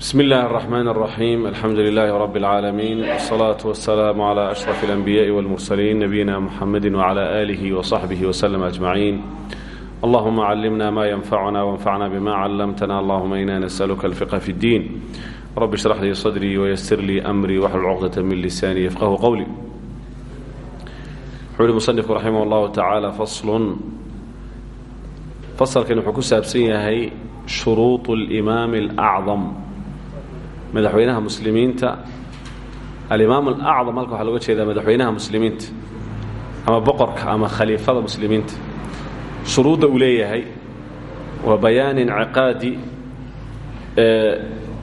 بسم الله الرحمن الرحيم الحمد لله رب العالمين والصلاة والسلام على أشرف الأنبياء والمرسلين نبينا محمد وعلى آله وصحبه وسلم أجمعين اللهم علمنا ما ينفعنا وانفعنا بما علمتنا اللهم إنا نسألك الفقه في الدين رب اشرح لي صدري ويسر لي أمري واحلل عقدة من لساني يفقه قولي حول المصنف رحمه الله تعالى فصل فصل كان حكو سابسين شروط الإمام الأعظم madaxweynaha muslimiinta. Alimaam alacdam halka waxaa looga jeedaa madaxweynaha muslimiinta ama boqorka ama khaliifada muslimiinta. Shuruudda uu leeyahay waa bayaan inciqaadi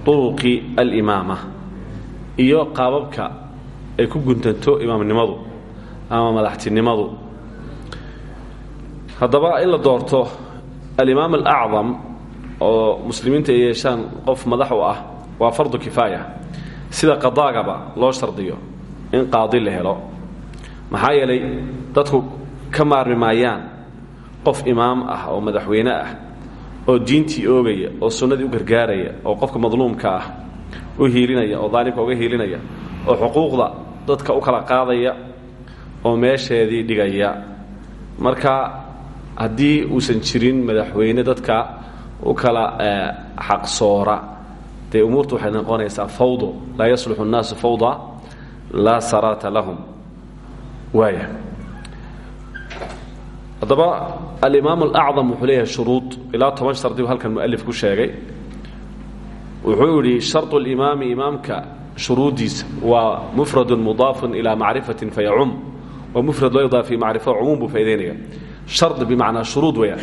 turuqi alimaama iyo qaababka ay ku guntanto imaamnimadu ama madaxtinimadu. Haddaba in la doorto alimaam alacdam oo muslimiinta yeeshaan qof madax u ah waa fardu kifaaya. Sida qadaagaba loo shardiyo in qaadi la helo. Maxaa yeelay dadku ka maarmi maayaan qof imaam ah oo madaxweyne ah oo diintii oogaya oo sunnadii u gargaaraya oo qofka madluumka ah u hiilinaya oo daalimka uga hiilinaya oo xuquuqda dadka u kala qaadaya oo meesheedii dhigaya. Marka haddii uusan jirin madaxweyne dadka u kala xaqsoora dee umuurtu waxay noqonaysaa fawdo laa yasluxu الnaasu fawda laa saraata lahum waaya haddaba alimaam alacdam wuxuu leeyahay shuruud ilaa toban shardi buu halkan mualif ku sheegay wuxuu yidhi sharط اlimaami imaamka shuruuddiisa waa mufradu mudaaf ilaa macrifatin fayacum wa mufrad loo idaafay macrifo cumuum buu faa'idaynaya shard bimacnaa shuruud weeyaan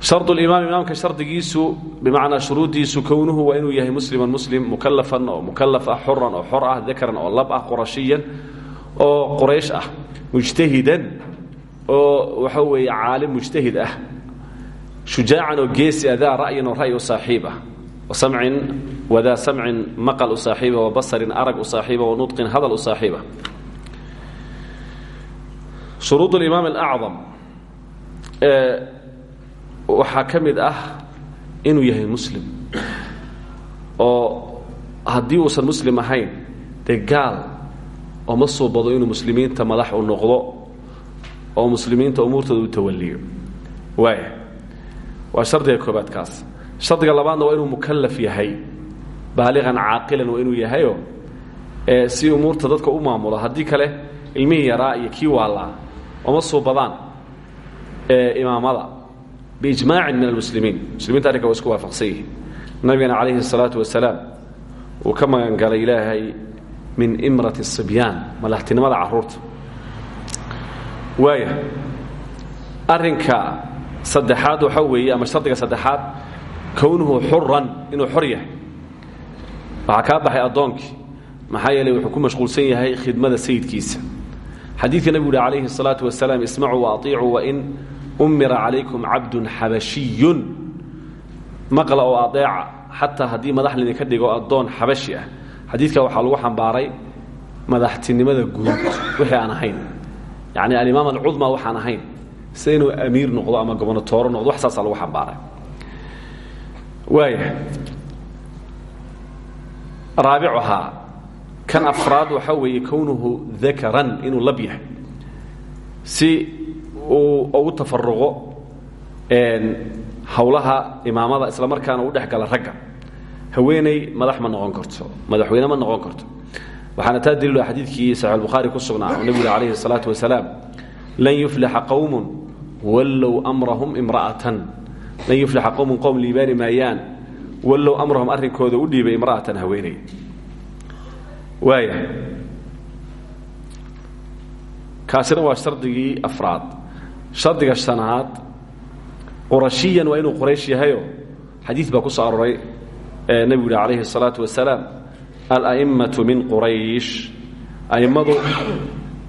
shard imaam imaamka shardigiisu bimacnaa shuruuddiisu kownuhu waa inuu yahay musliman muslim mukalafan oo mukalaf ah xuran oo xor ah dakran oo lab ah qurashiyan oo quraysh ah mujtahidan oo waxa weeye caalim mujtahid ah shujaacan oo geesi ah daa ra'yan oo ra'y u saaxiib ah samcin wadaa samcin maqal u saaxiiba ah, wa basarin arag u saaxiiba ah, wa nudqin hadal u saaxiiba ah. shuruud imaam acam waxaa ka mid ah inuu yahay muslim oo haddii uusan muslim ahayn dee gaal oo ma suubado inuu muslimiinta madax u noqdo oo muslimiinta umuurtooda u tawaliyo waaya waa shardiga koobaad kaas shardiga labaadna waa inuu mukalaf yahay baaliqan caaqilan waa inuu yahayo si umuurta dadka u maamulo. Haddii kale ilmihii yaraa iyo kii waalaa ooma suubadaan imaamada biijmaaci min almuslimiin muslimiinta arrinka waa isku waafaqsan yihiin nabigana calayhi salaatu wasalaam uu ka magan galay ilaahay min imrati sibyaan malahtinimada carruurta waaya arrinka saddexaad waxaa weeye ama shardiga saddexaad kownuhu xuran inuu xor yahay waxaa kaa baxay addoonkii maxaa yeelay wuxuu ku mashquulsan yahay khidmada sayidkiisa xadiidka nebigu uhi calayhi salaatu wasalaam ismacuu wa aiicuu wain umira calaykum cabdun xabashiyun. Maqla oo adeeca xataa haddii madax laydinka dhigo addoon xabashi ah. Xadiidka waxaa lagu xambaaray madaxtinimada guud wixii aan ahayn. Yacni alimaam alcudma waxaan ahayn. Sida inuu amiir noqdo ama gobonatooro noqdo wax saasaa lagu xambaaray. Waaya raabicuhaa kan afraad waxaa weeye kownuhu dakaran inuu lab yahay. Si uu ugu tafaruqo howlaha imaamada isla markaana u dhex gala ragga. Haweeney madax ma noqon karto madaxweyne ma noqon karto. Waxaana taa daliilo xadiidkii saxiix albukhaari ku sugnaa oo nebigu calayhi wasalaam lan yuflixa qowmun wallow amrahum imra'atan. Lan yuflixa qowmun qowm liibaani maayaan wallow amrahum arrinkooda u dhiibay imra'atan haweeney. Waaya. Kaasina waa shardigii afraad shardiga shanaad qurashiyan waa inuu quraysh yahayo xadiid baa ku soo aroray nebigu yihi calayhi الsalaatu wasalaam ala'immatu min quraysh a'immadu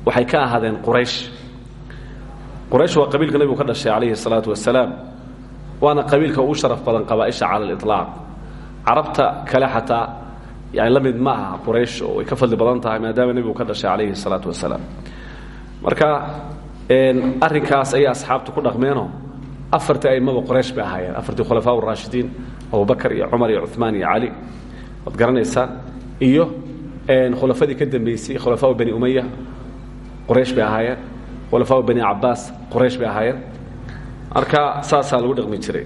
waxay ka ahaadeen quraysh quraysh waa qabiilka nebigu ka dhashay calayhi الsalaatu wasalaam waana qabiilka ugu sharaf badan qabaaisha cala aliطlaaq carabta kale xataa yani la mid ma aha quraysh oo way ka fadli badan tahay maadaama nebigu ka dhashay calayhi الsalaatu wasalaam marka arrinkaas ayay asxaabtu ku dhaqmeenoo afartii aimaba qoraysh bay ahaayeen. Afartii khulafaa raashidiin abubakar iyo cumar iyo cumaan iyo cali waad garanaysaa. Iyo khulafadii ka dambeysay khulafaa bani umaya qoraysh bay ahaayeen. Khulafaa bani cabaas qoraysh bay ahaayeen. Marka saasaa lagu dhaqmi jiray.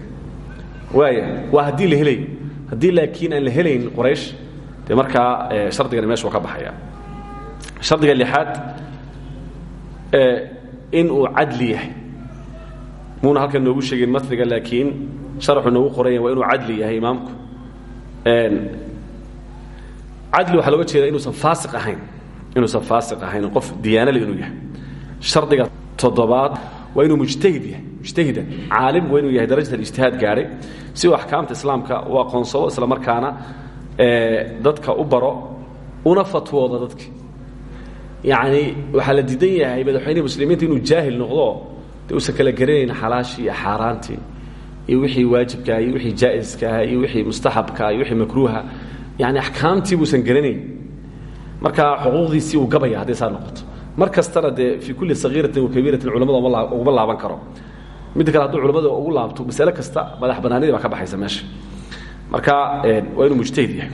Waaya waa haddii la helayo haddii laakiin aan la helayn qoraysh dee markaa shardigani meeshu ka baxaya. Shardiga lixaad in uu cadli yahay. Muuna halkan noogu sheegin matniga laakiin sharaxu noogu qoranya waa inuu cadli yahay imaamku. Cadli waxaa looga jeeda inuusan faasiq ahayn inuusan faasiq ahayn qof diyaanale inuu yahay. Shardiga toddobaad waa inuu mujtahid yahay mujtahidan. Caalim waa inuu yahay darajat alijtihaad gaadhay. Si axkaamta islaamka u aqoonsado isla markaana dadka u baro una fatwooda dadki yacni waxaa la diidan yahay madaxweynihii muslimiinta inuu jaahil noqdo de uusan kala garanayn xalaashii iyo xaaraantii iyo wixii waajibkaah iyo wixii jaa'iskaah iyo wixii mustaxabkaah iyo wixii makruuha. Yani axkaamtii buusan garanayn. Marka xuquuqdiisii uu gabaya hadday saa noqoto. Mar kastana dee fii kulli sagiiratin wa kabiiratin culamada uguma laaban karo. Midda kale hadduu culamada ugu laabto masale kasta madax banaanidii baa ka baxaysa meesha. Marka waa inuu mujtahid yahay.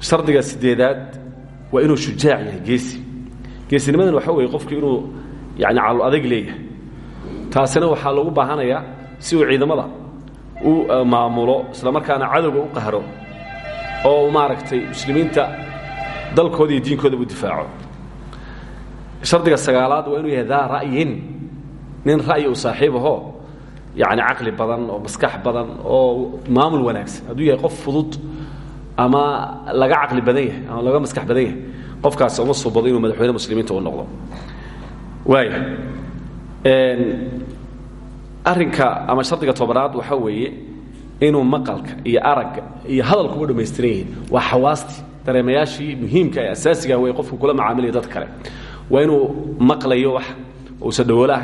Shardiga sideedaad waa inuu shujaac yahay geesi. Geesinimadan waxa weeye qofku inuu yani calo adag leeyahay. Taasina waxaa lagu baahanayaa si uu ciidamada u maamulo isla markaana cadowga u qahro oo maaragtay muslimiinta dalkooda iyo diinkooda u difaaco. Shardiga sagaalaad waa inuu yahay daa ra'yin. Nin ra'yi u saaxiib ahoo yani caqli badan oo maskax badan oo maamul wanaagsan. Hadduu yahay qof fudud ama laga caqli badan yahay ama laga maskax badan yahay. Qofkaasi uma suubado inuu madaxweyne muslimiinta u noqdo. Waaya arrinka ama shardiga tobanaad waxaa weeye inuu maqalka iyo aragga iyo hadalkuba dhammaystiran yihiin waa xawaastii dareemayaashii muhiimka ee asaasiga way qofku kula macaamilaya dad kale. Waa inuu maqlayo wax uusan dhawoolo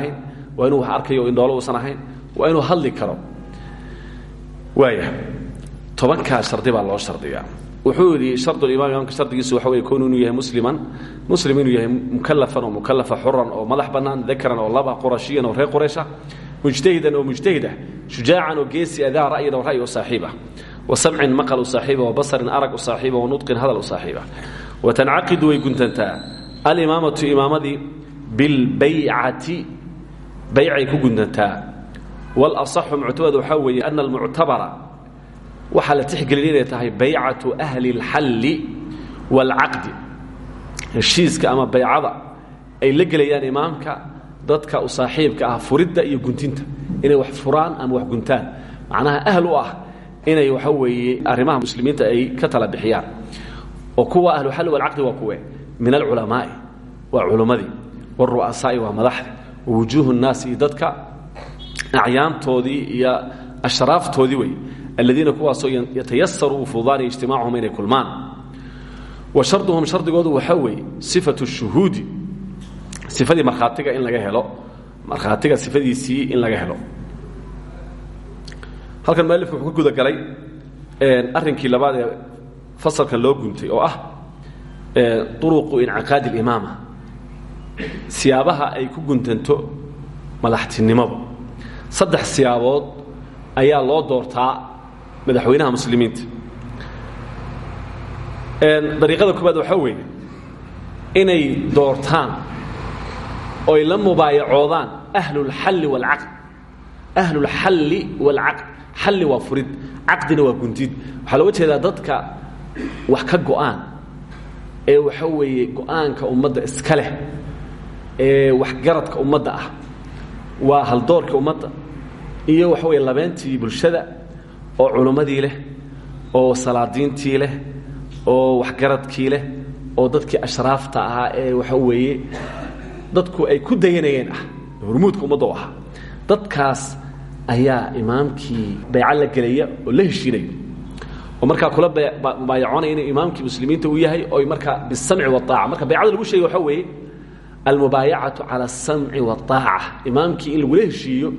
waa inuu wax arkayo indhoolo uusan ahayn waa inuu hadli karo. Waaya tobankaa shardi baa loo shardiyaa. Wuxuu yidhi shardulimaam imaamka shardigiisu waxa weye inuu yahay musliman. Muslim yahay mukalafan oo mukalafa xuran oo madax bannaan dakaran oo laba qurashiyan oo reer quraysha mujtahidan oo mujtahid ah shujaacan oo geesi adaa ra'yan oo ra'yi u ah wa samcin maqal u saaxiiba wa basarin arag u saaxiiba wa nudqin hadal u saaxiiba wa tancaqidu way guntantaa. Alimaamatu imaamadii bilbaycati baycay ku guntantaa. Walasaxu muctamad waxaa weeye ana almuctabara waxaa la tixgelin inay tahay baycatu ahli اlxalli wاlcaqdi heshiiska ama baycada ay la gelayaan imaamka dadka u saaxiibka ah furidda iyo guntinta inay wax furaan ama wax guntaan macnaha ahl u ah inay waxa weeye arrimaha muslimiinta ay ka tala bixiyaan oo kuwa ahluxalli walcaqdi waa kuwe min alculamaa'i waa culummadii wاlru'asaa'i waa madaxdii wawujuuhu الnaasi iyo dadka acyaantoodii iyo ashraaftoodii wey aladiina kuwaasoo yatayasaru uu fududaanaya ijtimaacuhum inay kulmaan. Wa sharduhum shardigoodu waxaa weeye sifatu shuhuudi sifadii markhaatiga in laga helo markhaatiga sifadiisii in laga helo. Halkan mualifku wuxuu ka guda galay arrinkii labaad ee fasalkan loo guntay oo ah uruqu inciqaadi اlimaama siyaabaha ay ku guntanto madaxtinimadu. Saddex siyaabood ayaa loo doortaa madaxweynaha muslimiinta. Dariiqada koobaad waxaa weeye inay doortaan oy la mubaayacoodaan ahlulxalli waalcaqd ahlulxalli waalcaqd xalli waa furid caqdina waa guntid waxaa dadka wax ka go'aan ee waxa weeye go'aanka ummadda iska leh ee waxgaradka ummadda ah waa haldoorka ummadda iyo waxa weeye labeentii bulshada oo culummadii leh oo salaadiintii leh oo waxgaradkii leh oo dadkii ashraafta ahaa ee waxa weeye dadku ay ku dayanayeen ah hormuudka ummadda u ahaa. Dadkaas ayaa imaamkii bayco la gelaya oo la heshiinaya oo markaa kula mubaayacoonaya inuu imaamkii muslimiinta uu yahay oy markaa bisamci waaaca marka baycada lagu sheegay waxaa weeye almubaayacatu cala asamci waaaca imaamkii in lagula heshiiyo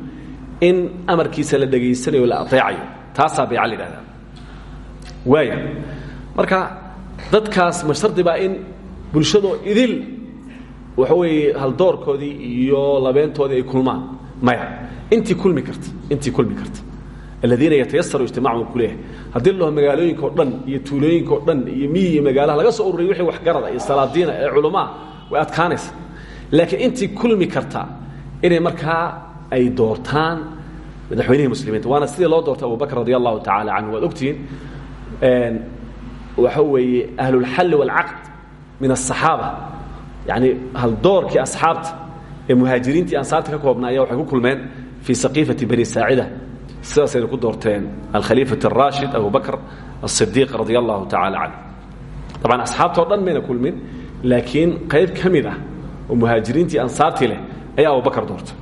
in amarkiisa la dhegaysanayo la aeecayo taasaa bayca la yidhahdaa waaya marka dadkaas ma shardi baa in bulshadoo idil waxa weeye haldoorkoodii iyo labeentoodii ay kulmaan. Maya intii kulmi karta intii kulmi karta. Aladiina yatayasaru ijtimacum kuleeyahay haddii laho magaalooyinka oo dhan iyo tuulooyinka oo dhan iyo miyi iyo magaalaha laga soo ururiya wixii waxgarada iyo salaadiina ee culamaa way adkaanaysa. Laakiin intii kulmi karta inay markaa ay doortaan madaxweynihii muslimiinta waana sidii loo doortay abubakr radi allahu tacaala canhu waad ogtihiin waxa weeye ahlulxalli waalcaqd min aلصaxaaba yani haldoorkii asxaabta ee muhaajiriintii ansaarta ka koobna ayaa waxay ku kulmeen fii saqiifati bani saacida sidaasayna ku doorteen alkhaliifat الraashid abu bakr الصidiiq radi allahu tacaala canh dabcan asxaabta o dhan mayna kulmin laakiin qayb ka mid ah oo muhaajiriintii ansaartii leh ayaa abubakr doortay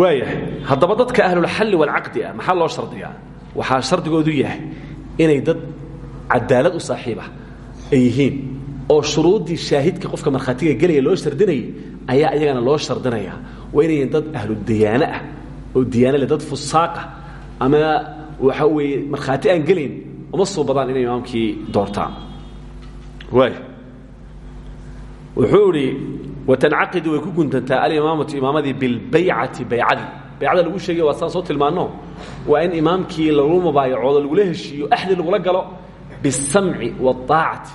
waayahay haddaba dadka ahlulxalli waalcaqdi ah maxaa loo shardiyaa? Waxaa shardigoodu yahay inay dad cadaalad u saaxiibah ay yihiin oo shuruuddii shaahidka qofka markhaatiga gelaya loo shardinayay ayaa iyagana loo shardinaya. Waa inayan dad ahlu diyaano ah oo diyaano leh dad fusaaqah ama waxa weeye markhaati aan gelayn uma suu badaan inay imaamkii doortaan. Waay wuxuu idhi watancaqidu way ku guntantaa alimaamatu imaamadii bilbaycati baycadii baycada lagu sheegay waa saan soo tilmaano waa in imaamkii lagu mubaayacoodo lagula heshiiyo axdi lagula galo bisamci waaacati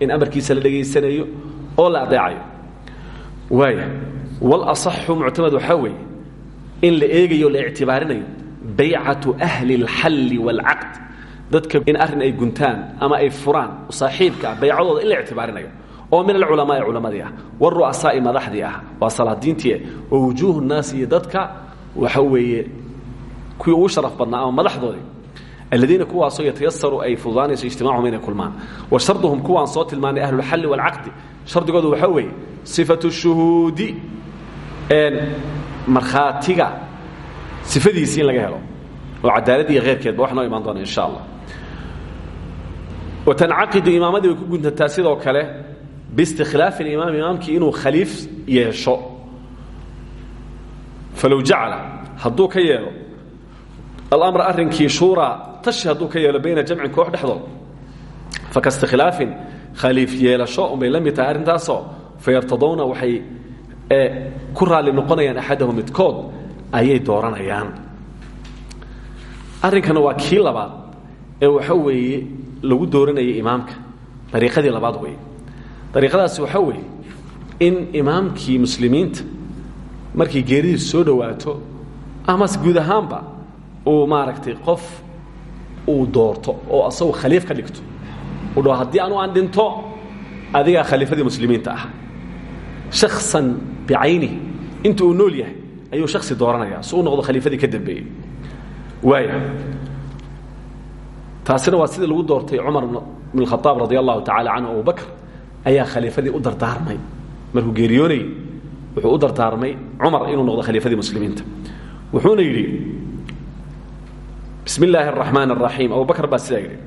in amarkiisa la dhegaysanayo oo la adeecayo waaya walaصaxu muctamad waxaa weeye in la eegayo la ictibaarinayo baycatu ahli اlxalli wاlcaqd dadka in arrin ay guntaan ama ay furaan saaxiibka ah baycadooda in la ictibaarinayo oo min alculamaai culammadii ah waru'asaa'i madaxdii ah waa salaadiintii oo wujuuhu naasi iyo dadka waxa weeye kuwii ugu sharaf badnaa ama madaxdoodii aladiina kuwaasoo yatayasaru ay fududaanayso ijtimacuhum inay kulmaan. Wa sharduhum kuwaan soo tilmaanay ahlulxalli waalcaqdi shardigoodu waxaa weeye sifatu shuhuudi markhaatiga sifadiisii in laga helo oo cadaalad iyo kheyrkeedba wax noo imaan doona insha allah. Watancaqidu imaamadii way ku guntantaa sidoo kale biistikhlaafi alimaam imaamkii inuu khaliif yeesho falow jacala hadduu ka yeelo alamra arrinkii shuuraa tashi hadduu ka yeelo bayna jamcin koox dhexdood fakastikhlaafin khaliif yeelasho unbay la mid tahay arrintaasoo fayartadowna waxay ku raalli noqonayaan axadahu midkood ayay dooranayaan arrinkana waa kii labaad ee waxa weeye lagu dooranayay imaamka dariiqadii labaad weeye dariiqadaasi waxaa weeye in imaamkii muslimiinta markay geeridiisu soo dhowaato amase guud ahaanba uu maaragtay qof uu doorto oo asagu khaliif ka dhigto. Uu dhaho haddii anu aan dhinto adigaa khaliifadii muslimiinta ah shaksan bicaynihi inta uu nool yahay ayuu shaksi dooranaya si noqdo khaliifadii ka dambeeyey. Waaya taasina waa sidii lagu doortay cumar bn khaaab radi allahu tacala canhu abubakr ayaa khaliifadii u dardaarmay. Markuu geeriyoonayey wuxuu u dardaarmay cumar inuu noqdo khaliifadii muslimiinta. Wuxuuna yidhi bismi illaahi araxmaan araxiim abubakr baa sidaa yidhi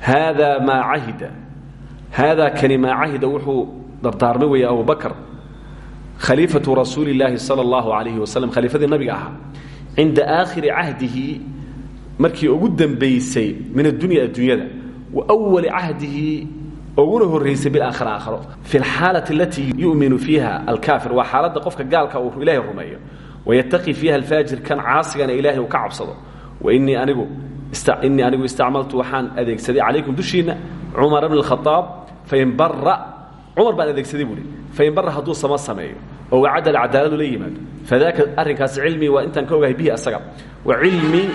haadaa maa cahida. Haadaa kani maa cahida wuxuu dardaarmay weeye abubakr khaliifatu rasuuli illaahi sala allahu alayhi wasalam khaliifadii nabiga ahaa. Cinda aakhiri cahdihi markii ugu dambaysay min addunya adduunyada wa wali cahdihi uguna horraysay bilaakhira aakharo fi alxaalati alatii yu'minu fiiha alkaafir waa xaaladda qofka gaalka uu ilaahay rumeeyo. Wayataqi fiiha alfaajir kan caasigana ilaahay uu ka cabsado. Wainii anigu innii anigu istacmaltu waxaan adeegsaday calaykum dushiinna cumar bn اkhaaab fain bara cumar baan adeegsaday buuhi fain bara hadduu samo sameeyo oo wacadal cadaaladu la yimaado. Fadaaka arrinkaasi cilmii waa intaan ka ogahay bihi asaga. Wa cilmii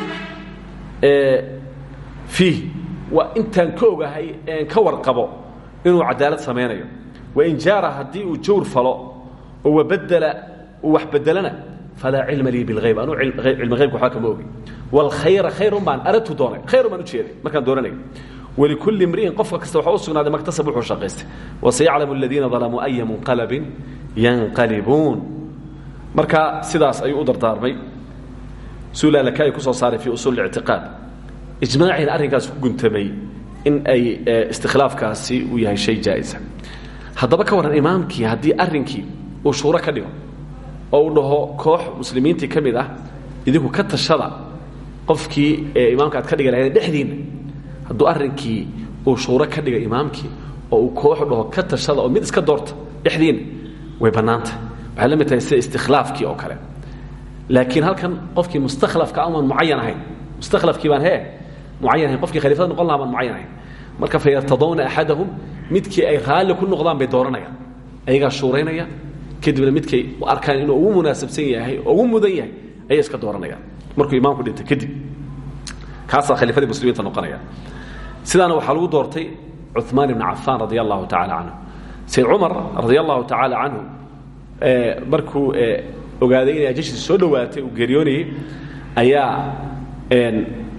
fiih waa intaan ka ogahay een ka warqabo inuu cadaalad samaynayo. Wain jaara haddii uu jawr falo oo wabadela uu wax bedelana falaa cilma lii bilhayb anuu cilmi haybka waxba kama ogi. Wاlkhayra khayrun baan aradtu doonay. Khayrun baan ujeeday markaan dooranay wlikulli imri'in qofka kasta waxaa u sugnaaday maktasab wuxuu shaqaystay. Wasayaclamu aladiina dalamuu aya munqalabin yanqalibuun. Marka sidaas ayuu u dardaarmay. Sulalakaay ku soo saaray fii usuul اlictiqaad ijmaacina arrinkaas ku guntamay in ay istikhlaafkaasi uu yahay shay jaa'isa ka warran imaamkii haddii arrinkii uu shuuro ka dhigo oo uu dhaho koox muslimiintii ka mid ah idinku ka tashada qofkii ee imaamka aad ka dhigi lahaydeen dhexdiinna hadduu arrinkii uu shuuro ka dhiga imaamkii oo uu koox dhaho ka tashada oo mid iska doorta dhexdiinna way bannaantahay waxay la oo kale. Laakiin halkan qofkii mustakhlafka amaan mucayan ahayn mustakhlafkii baan hee mucayan ahayn qofkii khaliifada noqon lahaa baan mucayan marka fayartadawna axadahum midkii ay raalli ku noqdaan bay dooranayaan. Ayagaa shuuraynaya kadibna midkay arkaan inuu ugu munaasabsan yahay ugu mudan yahay ayay iska dooranayaan. Markuu imaamku dhintay kadib kaasaa khaliifadii muslimiinta noqonaya sidaana waxaa lagu doortay cumaan ibn cafaan radi allahu tacaala canhu sayd cumar radi allahu tacaala canhu markuu ogaaday inay ajashiisa soo dhowaatay uu geeriyoonayey ayaa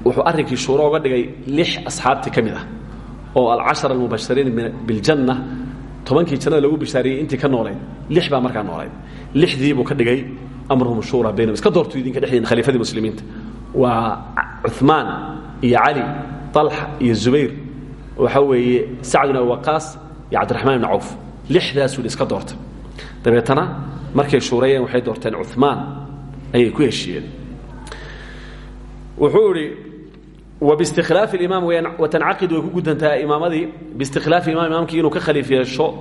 wuxuu arrinkii shuuro oga dhigay lix asxaabtii ka oo alcashara almubashiriin biljanna tobankii jannada lagu bishaariyey intii ka noolayd lix baa markaa noolayd. Lixdii buu ka dhigay amruhum shuura baynahum. Iska doortu idinka dhexdiina khaliifadii muslimiinta. Waa cumaan iyo cali طalxa iyo zubayr. Waxaa weeye sacd bin abi waqaas iyo cabdiraxmaan ibn cawf. Lixdaasuu iska doortay. Dabeetana markay shuurayeen waxay doorteen cumaan ayay ku heshiiyeen. Wuxuu wbistikhlaafi اlimaam watancaqid way ku gudantaa imaamadii biistikhlaafi imam imaamkii inuu ka khaliif yeesho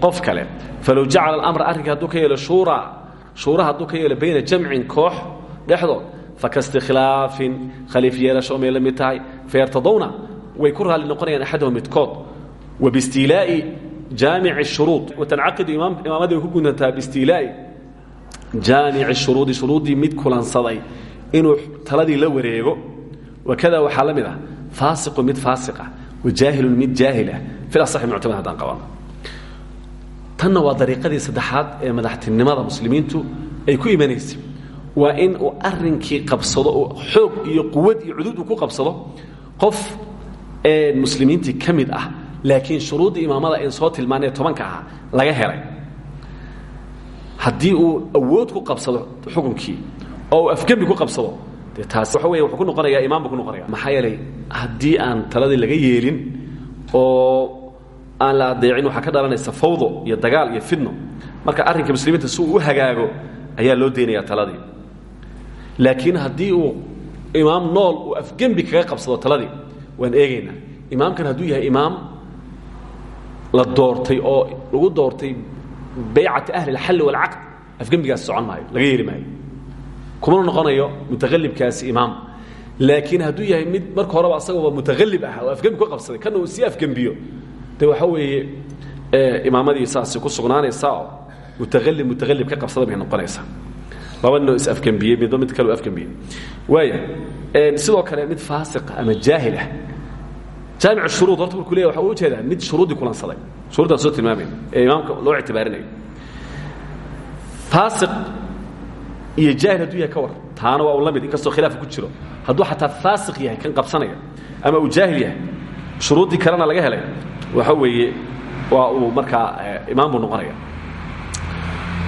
qof kale falow jacala alamra arrinka hadduu ka yeelo shuura shuura hadduu ka yeelo bayna jamcin koox dhexdood fakastikhlaafin khaliif yeelasho may la mid tahay fayartadowna way ku raalli noqonayaan axadahum midkood wabistiilaa'i jaamici shuruud watancaqidu imaamadii way ku gudantaa biistiilaa'i jaamici shuruudi shuruuddii mid kulansaday inuu taladii la wareego wakada waxaa la mid ah faasiqu mid faasiqah wajaahilun mid jaahilah fil asaxi muctamad haddaan qabano tanna waa dariiqadii saddexaad ee madaxtinimada muslimiintu ay ku imanaysay waa in uu arrinkii qabsado oo xoog iyo quwad iyo cudud uu ku qabsado qof muslimiintii ka mid ah laakiin shuruuddii imaamada in soo tilmaanee tobanka ahaa laga helay haddii uu awood ku qabsado xukunkii oo uu afgembi ku qabsado de waxa weya wuxuu ku noqonayaa imaam buu ku noqonaya maxaa yeelay haddii aan taladii laga yeelin oo aan la adeecin waxaa ka dhalanaysa fawdo iyo dagaal iyo fidno marka arrinka muslimiinta si uu u hagaago ayaa loo deynayaa taladii. Laakiin haddii uu imaam nool uu afgembi kaga qabsado taladii waan eegaynaa. Imaamkan hadduu yahay imaam la doortay oo lagu doortay baycati ahli اlxalli wاlcaqd afgembigaasi socon maayo laga yeeli maayo kumana noqonayo mutaqalibkaasi imaam. Laakiin hadduu yahay mid marka horeba asagooba mutaqalib ah oo afgembi ku qabsaday kana uu sii afgembiyo de waxa weeye imaamadii saasi ku sugnaanaysaa oo mutaqalib mutaqalib ka qabsada bay noqonaysaa. Laba ninoo is afgembiyey midba mid kaleo afgembiyey waaya sidoo kale mid faasiqa ama jaahil ah. Jaamic shuruud horta markuu leeyahy waxa u jeedaa mid shuruuddii kulansaday. Shuruuddaan soo tilmaamay ee imaamka loo ictibaarinayo. Faasiq iyo jaahil hadduu yahay ka war. Taana waa un la mid inkastoo khilaafa ku jiro. Hadduu xataa faasiq yahay kan qabsanaya ama uu jaahil yahay shuruuddii kalena laga helay waxa weeye waa uu markaa imaam buu noqonaya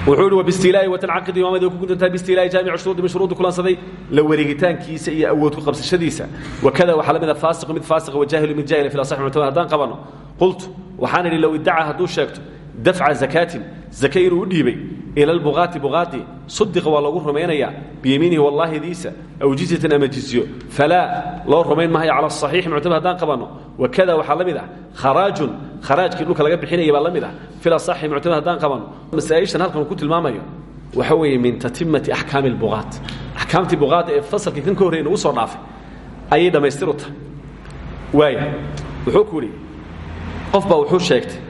wuxuu ihi wbistiilaa'i watancaqidu imaamadi ku gudantahay bistiilaa'i jaamicu shuruudi min shuruudi kulansaday la wareegitaankiisa iyo awood ku qabsashadiisa. Wakada waxaa la mid a faasiqu mid faasiqa wajaahilu mid jaahila fi asaxi muctamad haddaan qabanno qultu waxaan idhi low iddaca hadduu sheegto dafca zakaatin zake inuu u dhiibay ila lbuqaati buqaadi sudiqa waa loogu rumaynayaa biyamiinihi wallaahidiisa aw jizyatan ama jizyo falaa loo rumayn mahayo cala asaxiixi muctamad haddaan qabanno wakada waxaa la mid ah kharaajun kharaajkii dhulka laga bixinaya baa la mid ah fil asaxi muctamad haddaan qabanno masaa'ishan halkan uu ku tilmaamayo waxa weeye min tatimati axkaami lbuqaat axkaamtii buqaadda ee fasalkii kan ka horrey nagu soo dhaafay ayay dhammaystir u tahay waaya wuxuu ku idhi qof baa wuxuu sheegtay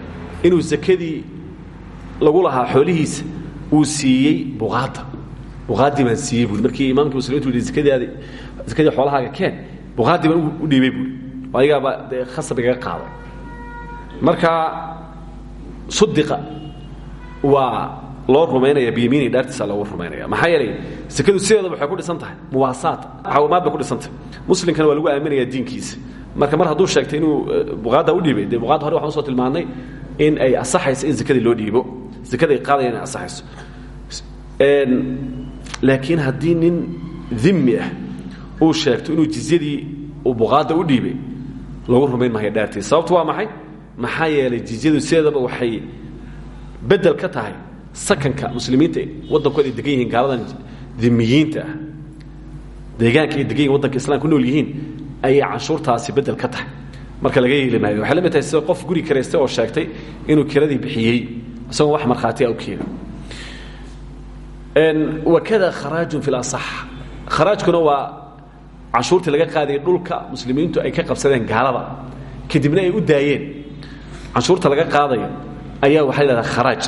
inuu zakadii lagu lahaa xoolihiisa uu siiyey buqaadda. Buqaaddii baan siiyey buui markii imaamkii muslimiintu yidhi zakadaadi zakadii xoolahaaga keen buqaaddii baan u dhiibay buui ayagaaba dee khasab igaga qaaday. Marka sudiqa waa loo rumaynaya biyamiini dhaartiisa loogu rumaynaya maxaa yeelay sekadu sideedaba waxay ku dhisan tahay muwaasaat caawimaad bay ku dhisan tahay. Muslimkana waa lagu aaminayaa diinkiisa. Marka mar hadduu sheegtay inuu buqaadda u dhiibay dee buqaadda hore waxaan u soo tilmaannay in ay asaxayso in zakadii loo dhiibo. Zakada ay qaadayaan inay asaxayso. Laakiin haddii nin dimi ah uu sheegto inuu jizyadii uu buqaadda u dhiibay lagu rumayn maayo dhaartiisa sababtu waa maxay? Maxaa yeelay jizyadu sideedaba waxay bedel ka tahay sakanka muslimiinta waddankooda ay degan yihiin gaaladan dimiyiinta ah. Deegaanka ay degan yihiin waddanka islam ku nool yihiin ayay canshuurtaasi bedel ka tahay marka laga yeeli maayo waxay la mid tahay sida qof guri karaystay oo sheegtay inuu kiradii bixiyey. Isagoo wax markhaatiya u keena. Wakada kharaajun fi lasax kharaajkuna waa canshuurtii laga qaadayay dhulka muslimiintu ay ka qabsadeen gaalada. Kadibna ay u daayeen. Canshuurta laga qaadayo ayaa waxaa la yidhahdaa kharaaj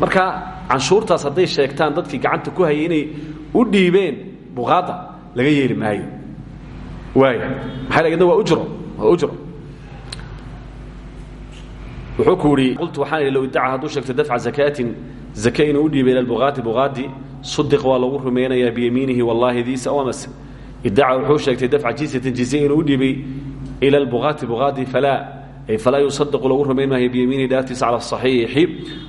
marka canshuurtaas hadday sheegtaan dadkii gacanta ku hayay inay u dhiibeen buqaadda laga yeeli maayo. Waaya maxaa la ydna waa ujro waa ujro wuxuu ku idhi qultu waxaan idhi low iddaca hadduu sheegto dafca zakaatin zake inuu u dhiibay ila lbuqaati buqaadi sudiq waa lagu rumaynayaa biyamiinihi wallahi diisa o amase iddaca wuxuu sheegtay dafca jisatin jise inuu u dhiibay ila lbuqaati buqaadi falaa ay falaa yusadiqu lagu rumayn maayo biyamiinihi dhaartiisa cala asaxiixi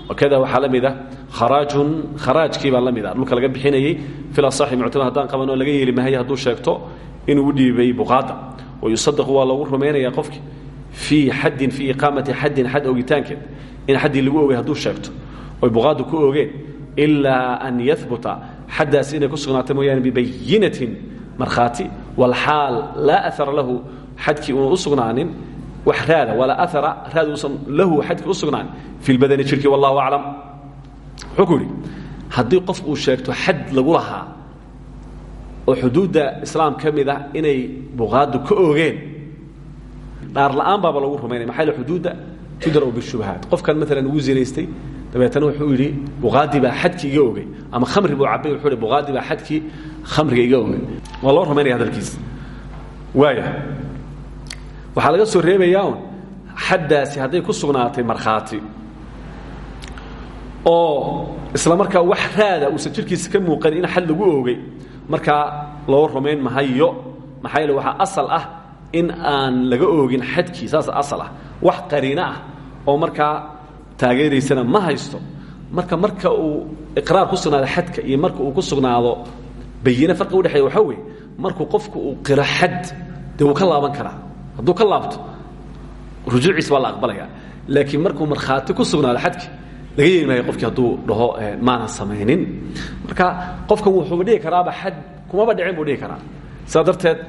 wakada waxaa la mid ah kharaajun kharaajkii baa la mid ah. Dhulka laga bixinayey fil asaxi muctamad haddaan qabanoo laga yeeli maayo hadduu sheegto inuu u dhiibay buqaada wayusadiqu waa lagu rumaynayaa qofki fii xaddin fii iqaamati xaddin xad ogitaankeed in xaddii lagu ogay hadduu sheegto oy buqaadu ku ogeen ilaa an yahbuta xaddaas inay ku sugnaata mooyaane bibayinatin markhaati walxaal laa aara lahu xadkii uuna u wax raada walaa aara raad uusan lahu xadkii u sugnaanin fi lbadani jirkii wallahu aclam wuxuu ku qof uu sheegto xad lagu lahaa oo xuduudda islaam ka inay buqaadu ka ogeen dhaar la'aan baaba lagu rumaynaya maxaa yeel xuduudda? Tudra'u bishubahaat qofkan maalan wuu zinaystay. Dabeetana wuxuu yidhi buqaadii baa xadkii iga ogey ama khamri buu cabay wuxuu yidhi buqaadii baa xadkii khamriga iga ogey waa loo rumaynaya hadalkiisa waaya waxaa laga soo reebayaa un xaddaasi hadday ku sugnaatay markhaati oo isla markaa wax raada uusan jirkiisa ka muuqanin in xad lagu oogay markaa loo rumayn mahayo maxaa yeele waxaa asal ah in aan laga oogin xadkii saas asal ah wax qariino ah oo markaa taageeraysana ma haysto. Marka marka uu iqraar ku sugnaado xadka iyo marka uu ku sugnaado bayine farqi udhexeeya waxaa weeye markuu qofku uu qiro xad dee wuu ka laaban karaa. Hadduu ka laabto rujuuciis baa la aqbalaya laakiin markuu markhaati ku sugnaado xadki laga yeeli maayo qofkii hadduu dhaho maanan samaynin. Marka qofkan wuxuuba dhihi karaaba xad kumaba dhicin buu dhihi karaa. Sidaa darteed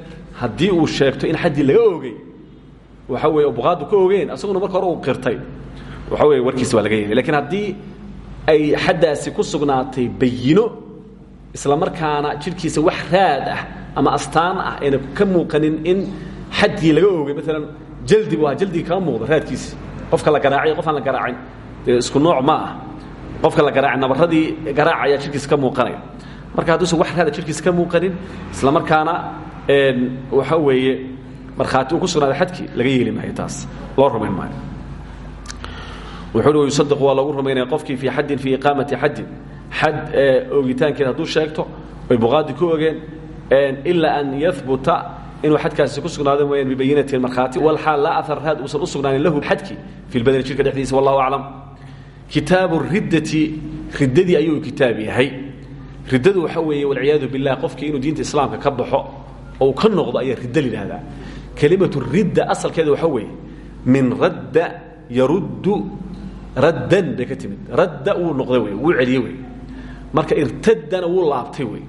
haddii uu sheegto in xaddii laga oogay waxa weye buqaadu ka ogeen asaguna marka hore uu qirtay. Waxa weye warkiisa waa laga yeelay. Lakiin haddii ay xaddaasi ku sugnaatay bayino isla markaana jidhkiisa wax raad ah ama astaan ah ayna ka muuqanin in xaddii laga oogay maalan jaldi bu ahaa jaldigii kama muuqdo raadkiisi. Qofka la garaacay qof aan la garaacin dee isku nooc ma ah. Qofka la garaacay nabaradii garaac ayaa jidhkiisa ka muuqanaya. Marka hadduusan wax raada jidhkiisa ka muuqanin isla markaana waxa weeye markhaati uu ku sugnaada xadkii laga yeeli maayo taas. Loo rumayn maayo. Wuxuu uhi wayusadiqu waa lagu rumaynaya qofkii fii xaddin fii iqaamati xaddin. Xad oogitaankeed hadduu sheegto oy buqaadi ku ogeen ilaa an yahbuta inuu xadkaasi ku sugnaado mooyaan bibayinatin markhaati. Walxaal laa ahar raad uusan u sugnaanin lahu xadkii fi lbadani jirka dhexdiisa wallahu aclam. Kitaabu riddati riddadii ayuu kitaab yahay. Riddadu waxa weeye walciyaadu billah qofkii inuu diinta islaamka ka baxo oo uu ka noqdo ayaa riddo la yidhahdaa. Kelimatu ridda asalkeeda waxa weeye min radda yaruddu raddan bay ka timid. Radda wuu noqday wey wuu celiye wey marka irtadana wuu laabtay wey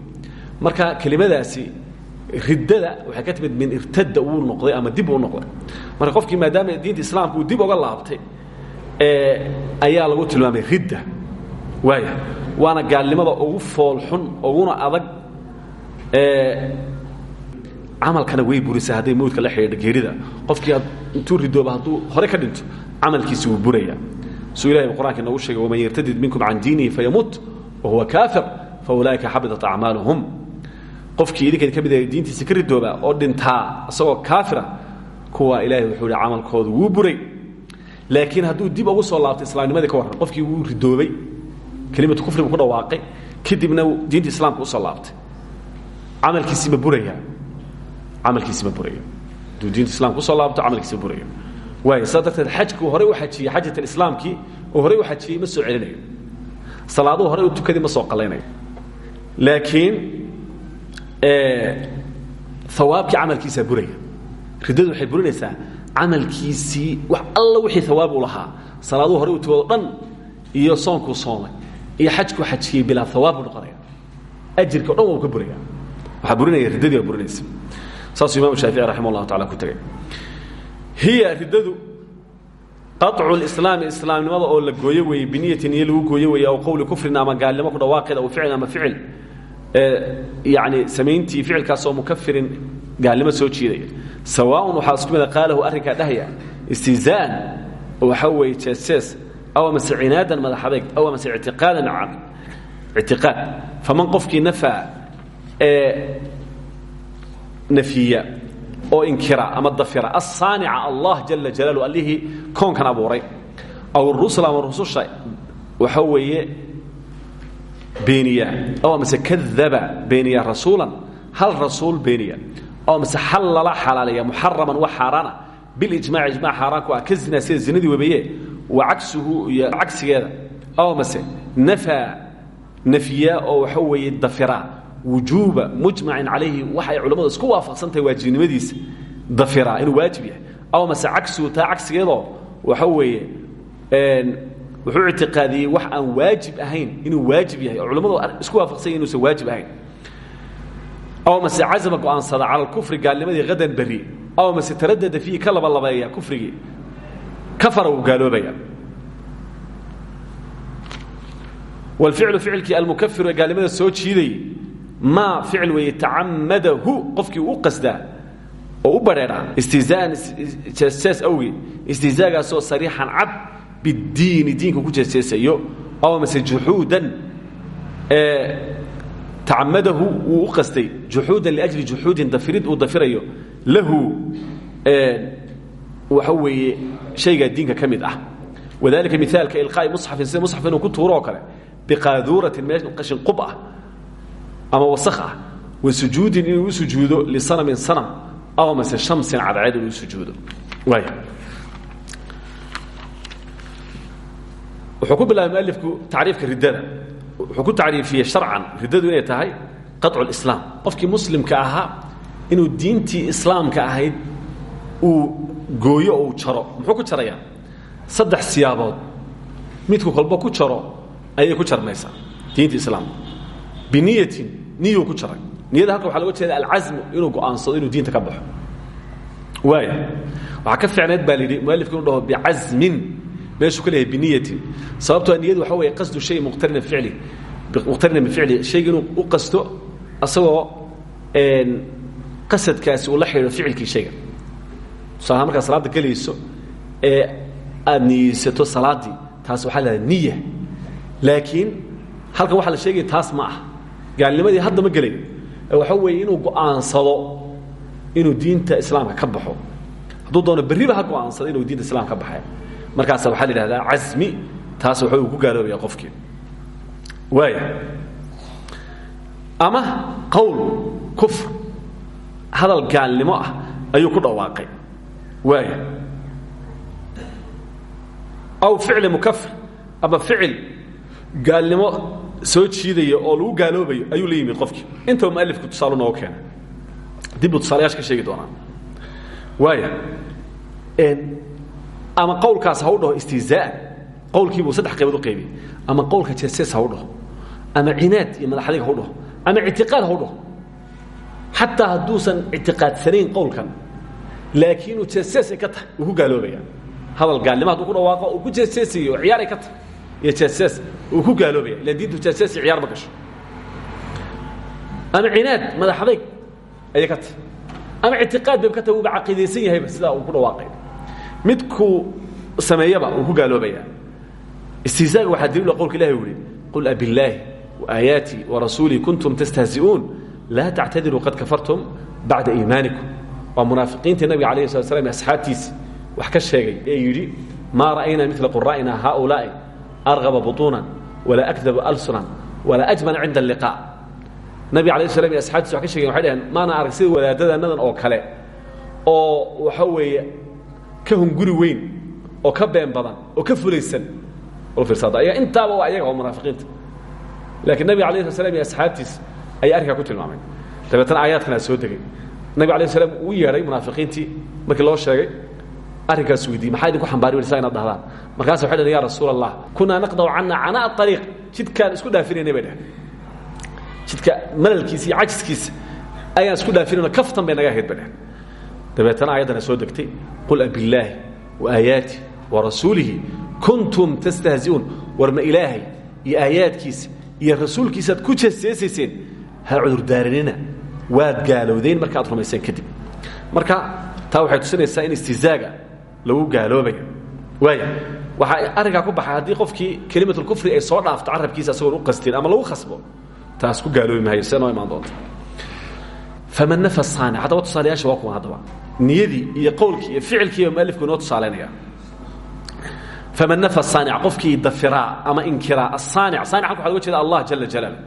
marka kelimadaasi riddada waxay ka timid min irtada wuu noqday ama dib uu noqday. Marka qofkii maadaama diinta islaamka uu dib oga laabtay ayaa lagu tilmaamay ridda. Waaya waana gaalnimada ugu foolxun uguna adag camalkana way burisa hadday mawdka la xidhiidho geerida. Qofkii intuu ridooba hadduu hore ka dhinto camalkiisi wuu buraya. Suu ilahay qur'anka inoogu sheegay waman yartadid minkum can diinihi fayamut wahuwa kaafir faulaa'ika xabitat acmaaluhum. Qofkii idinkan ka mid ah diintiisa ka ridooba oo dhintaa isagoo kaafira kuwa ilaahay wuxuu camalkoodu wuu buray. Laakiin hadduu dib ugu soo laabtay islaamnimadii ka warran qofkii wuu ridoobay kelimatu kufri buu ku dhawaaqay kadibna diinta islaamka u soo laabtay. Camalkiisii ma buraya camalkiisi ma burayo hadduu diinta islamka u soo laabto camalkiisi ma burayo waay saa darteed horey u xajiyey xajat alislaamkii oo u xajiyey ma soo celinayo. Salaaduhu horey u tukadii ma soo qalaynayo laakiin hawaabkii camalkiisaa buraya. Riddadu waxay burinaysaa camalkiisii wax alla wixii hawaab u lahaa salaaduhu horey u tukado dhan iyo soonkuu soomay iyo xajkuu xajiyey bilaa hawaab buu noqonaya ajirka dhan waa ka buraya waxaa burinaya riddadii burinaysa saasuu imam shaafici raximah llahu tacala ku tegay. Hiya riddadu qaطcu lislaami islaamnimada oo la gooyo weeye biniyatin iyo lagu gooyo weeye aw qowli kufrin ama gaalnimo ku dhawaaqeed aw ficlin ama ficil yani samayntii ficilkaasoo mukafirin gaalnimo soo jiidaya sawaaun waxaa isku mida qaalahu arrinkaa dhahya istihzaa'an waxaa weeye jeesees aw amase cinaadan madax adayg aw amase ictiqaadan ictiqaad. Faman qofkii nafaa ee nafiya oo inkira ama dafira. Asaanica allah jala jalaalu allihii koonkan abuuray. Aw rusul ama rususha waxa weeye beeniya. Aw amase kadaba beeniya rasuulan. Hal rasuul beeniya. Aw amase xallala xalaaleeya muxaraman wax xaaraana. Bilijmac ijmac xaaraan ku ah. Ka zinaa sida zinadii webaye wa cagsuhu iyo cagsigeeda. Aw amase nafaa nafya oo waxa weeye dafira wujuuba mujmacin calayhi waxa ay culammadu isku waafaqsantahay waajibnimadiisa dafira inuu waajib yahay. Aw mase cagsuhu taa cagsigeedoo waxa weeye wuxuu ictiqaadiyey wax aan waajib ahayn inuu waajib yahay. Oo culammadu isku waafaqsan yahin inuusan waajib ahayn. Aw mase cazama go'aansada cala alkufri gaalnimadii hadan berri aw mase taradada fiihi ka labalabeeya kufrigii. Kafara wuu gaaloobaya wlficlu ficilkii almukafiru ee gaalnimada soo jiidayay maa ficil weeye tacamadahu qofkii u qasdaa oo u badheedhaa istihzaaan jeesjees awgeed istihzaagaasoo sariixan cad bidiini diinka ku jeesjeesayo aw mase juxuudan tacamadahu wuu u qastay juxuudan liajli juxuudin dafirid uu dafirayo lahu waxa weeye shaygaa diinka ka mid ah. Wadalika miaalka ilqaa'i musxafin sida musxaf inuu ku tuuro oo kale biqaaduuratin meel qashin qub ah ama wasakh ah. Wa sujuudin inuu u sujuudo lisanamin sanam aw mase shamsin cadceed inuu sujuudo. Waaya wuxuu ku bilaabay mualifku tacriifka riddada. Wuxuu ku tacriifiyey sharcan riddadu inay tahay qaطcu اlislaam qofkii muslimka ahaa inuu diintii islaamka ahayd uu gooyo oo uu jaro. Muxuu ku jarayaa saddex siyaabood. Midku kolba ku jaro ayay ku jarmaysaa. Diinta islaamka biniyatin niyuu ku jaray niyada halka waxa loga jeeda alcasmu inuu go'aansado inuu diinta ka baxo waaya waxaa ka fiicneed baa la yidhi mualifku inu dhaho bicasmin meeshuu ka leeyahay biniyatin sababtoo niyadu waxa weeye qasdu shay muqtarina ficli muqtarina bificli shayga inuu u qasto asagoo qasadkaasi uu la xidhiidho ficilkii shayga tusaalaha markaad salaadda gelayso ee aad niyeysato salaaddii taas waxaa la niya laakiin halkan waxaa la sheegaya taas ma ah gaalnimadii hadda ma gelayo waxa weeye inuu go'aansado inuu diinta islaamka ka baxo. Hadduu doono berriba ha go'aansado inuu diinta islamka ka baxay. Markaasa waxaa la yidhahdaa casmi taas waxa uu ku gaaloobaya qofkii. Waaya ama qowl kufr hadal gaalnimo ah ayuu ku dhawaaqay. Waaya aw ficli mukafir ama ficil gaalnimo soo jiidaya oo lagu gaaloobayo ayuu la yimid qofkii intaba mualifku tusaalu nooga keenay dibbuu tusaalayaasha ka sheegi doonaa. Waaya ama qowlkaas ha u dhaho istihzaa'an qowlkiibuu saddex qaybood u qaybiyey ama qowlka jeesees ha u dhaho ama cinaad iyo madaxadig ha u dhaho ama ictiqaad ha u dhaho. Xataa hadduusan ictiqaadsanayn qowlkan laakiinuu jeesees ay ka tahay wuu ku gaaloobaya hadal gaalnimo haduu ku dhawaaqo uu ku jeeseesayo oo ciyaaray ka tahay iyo jeesees uu ku gaaloobaya. Ilaan diintu iyo ciyaar ma gasho. Ama cinaad madax adayg ayay ka tahay ama ictiqaad bay ka tahay wuuba caqiidaysan yahayba sidaa uu ku dhawaaqay. Midkuu sameeyaba uu ku gaaloobaya. Istihzaaga waxaa daliil qowlka ilahi u yihi qul abillaahi waaayaati warasuulii kuntum tastahzi'uun laa tactadiruu qad kafartum bacda iimaanikum. Waa munaafiqiintii nabiga alayh slat slam asxaabtiisi wax ka sheegay ee yidhi maa ra'aynaa mila quraa'ina haaulaa'i arqaba buطuunan walaa akdaba alsunan walaa ajmana cinda alliqaa nabiga alay slam iyo asxabtiisi wax ka shegen waxay dhaheen maana arag sida wadaadadaannadan oo kale oo waxa weeye ka hunguri weyn oo ka been badan oo ka fulaysan ayaga intaaba waa ayaga oo munaafiqiinta laakiin nabiga alayh slat slam iyo asxaabtiis ayaa arrinkaa ku tilmaamay dabeetana aayaadkanaa soo degay nabig alay slam uu yeedhay munaafiqiintii markii loo sheegay arrinkaas weydiiyey. Maxaa idinku xambaari weysa inaad dhahdaan? Markaasa waxay dhaheen ya rasuul allah kunaa naqdacu cana canaa ariiq jidkaan isku dhaafinaynay bay dhaheen jidka malalkiisa iyo cajiskiisa ayaan isku dhaafinayno kaftan bay naga ahayd bay dhaheen dabeetana aayaddana soo degtay. Qul abillaahi waaayaati warasuulihi kuntum tastahzi'uun. War ma ilaahay iyo aayaadkiisa iyo rasuulkiisaaad ku jeeseesayseen ha cudurdaaranina waad gaalowdeen marka aad rumayseen kadib. Marka taa waxay tusinaysaa in istihzaaga lagu gaaloobayo waaya waxaa arrinkaa ku baxay haddii qofkii kelimatulkufri ay soo dhaafto carabkiisa asagoon u qastin ama lagu khasbo taas ku gaaloobi maayo see noo imaan doonta faman nafa saanic haddaba tusaalayaasha waa kuwan haddaba. Niyadii iyo qowlkii iyo ficilkiiba mualifku inoo tusaalaynaya faman nafa saanic qofkii dafiraa ama inkiraa asaanic saanic halka waxa loga jeeda allah jala jalaal.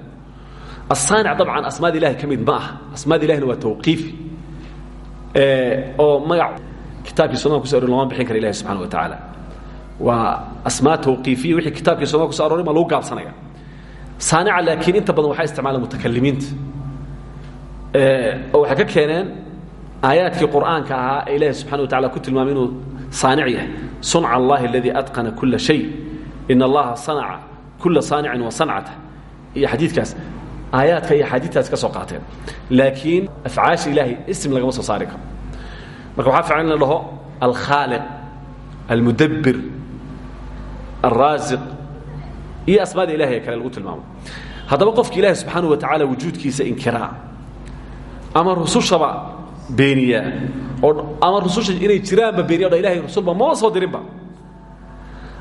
Asaanic dabcan asmaada ilahi ka mid ma aha. Asmaada ilahina waa oo magac kitaabkii sunada kuso arorin lama bixin kara ilahi subxana wa tacaala. Waa asmaa tawqiifiya wixii kitaabkii sunada kuso arorin baa lagu gaabsanaya saanica laakiin inta badan waxaa isticmaala mutakalimiinta. Oo waxay ka keeneen aayaadkii qur'aanka ahaa ee ilaahi wa tacala ku tilmaamay inuu saanic allahi aladii atqana kula shay. In allaha sanaca kula saanicin wa sancata iyo xadiidkaas aayaadka iyo axaadiidtaas ka soo qaateen. Laakiin afcaasha ilaahay ism lagama soo saari marka waxaa fiican in la dhaho alkhaaliq almudabbir alraasiq iyo asmaada ilahay kale lagu tilmaamo. Haddaba qofki ilaahi subxaanaه wa tacaala wujuudkiisa inkiraa ama rusushaba beeniyaa oo ama rususha inay jiraanba beeniya o dha ilahay rasulba mama soo dirinba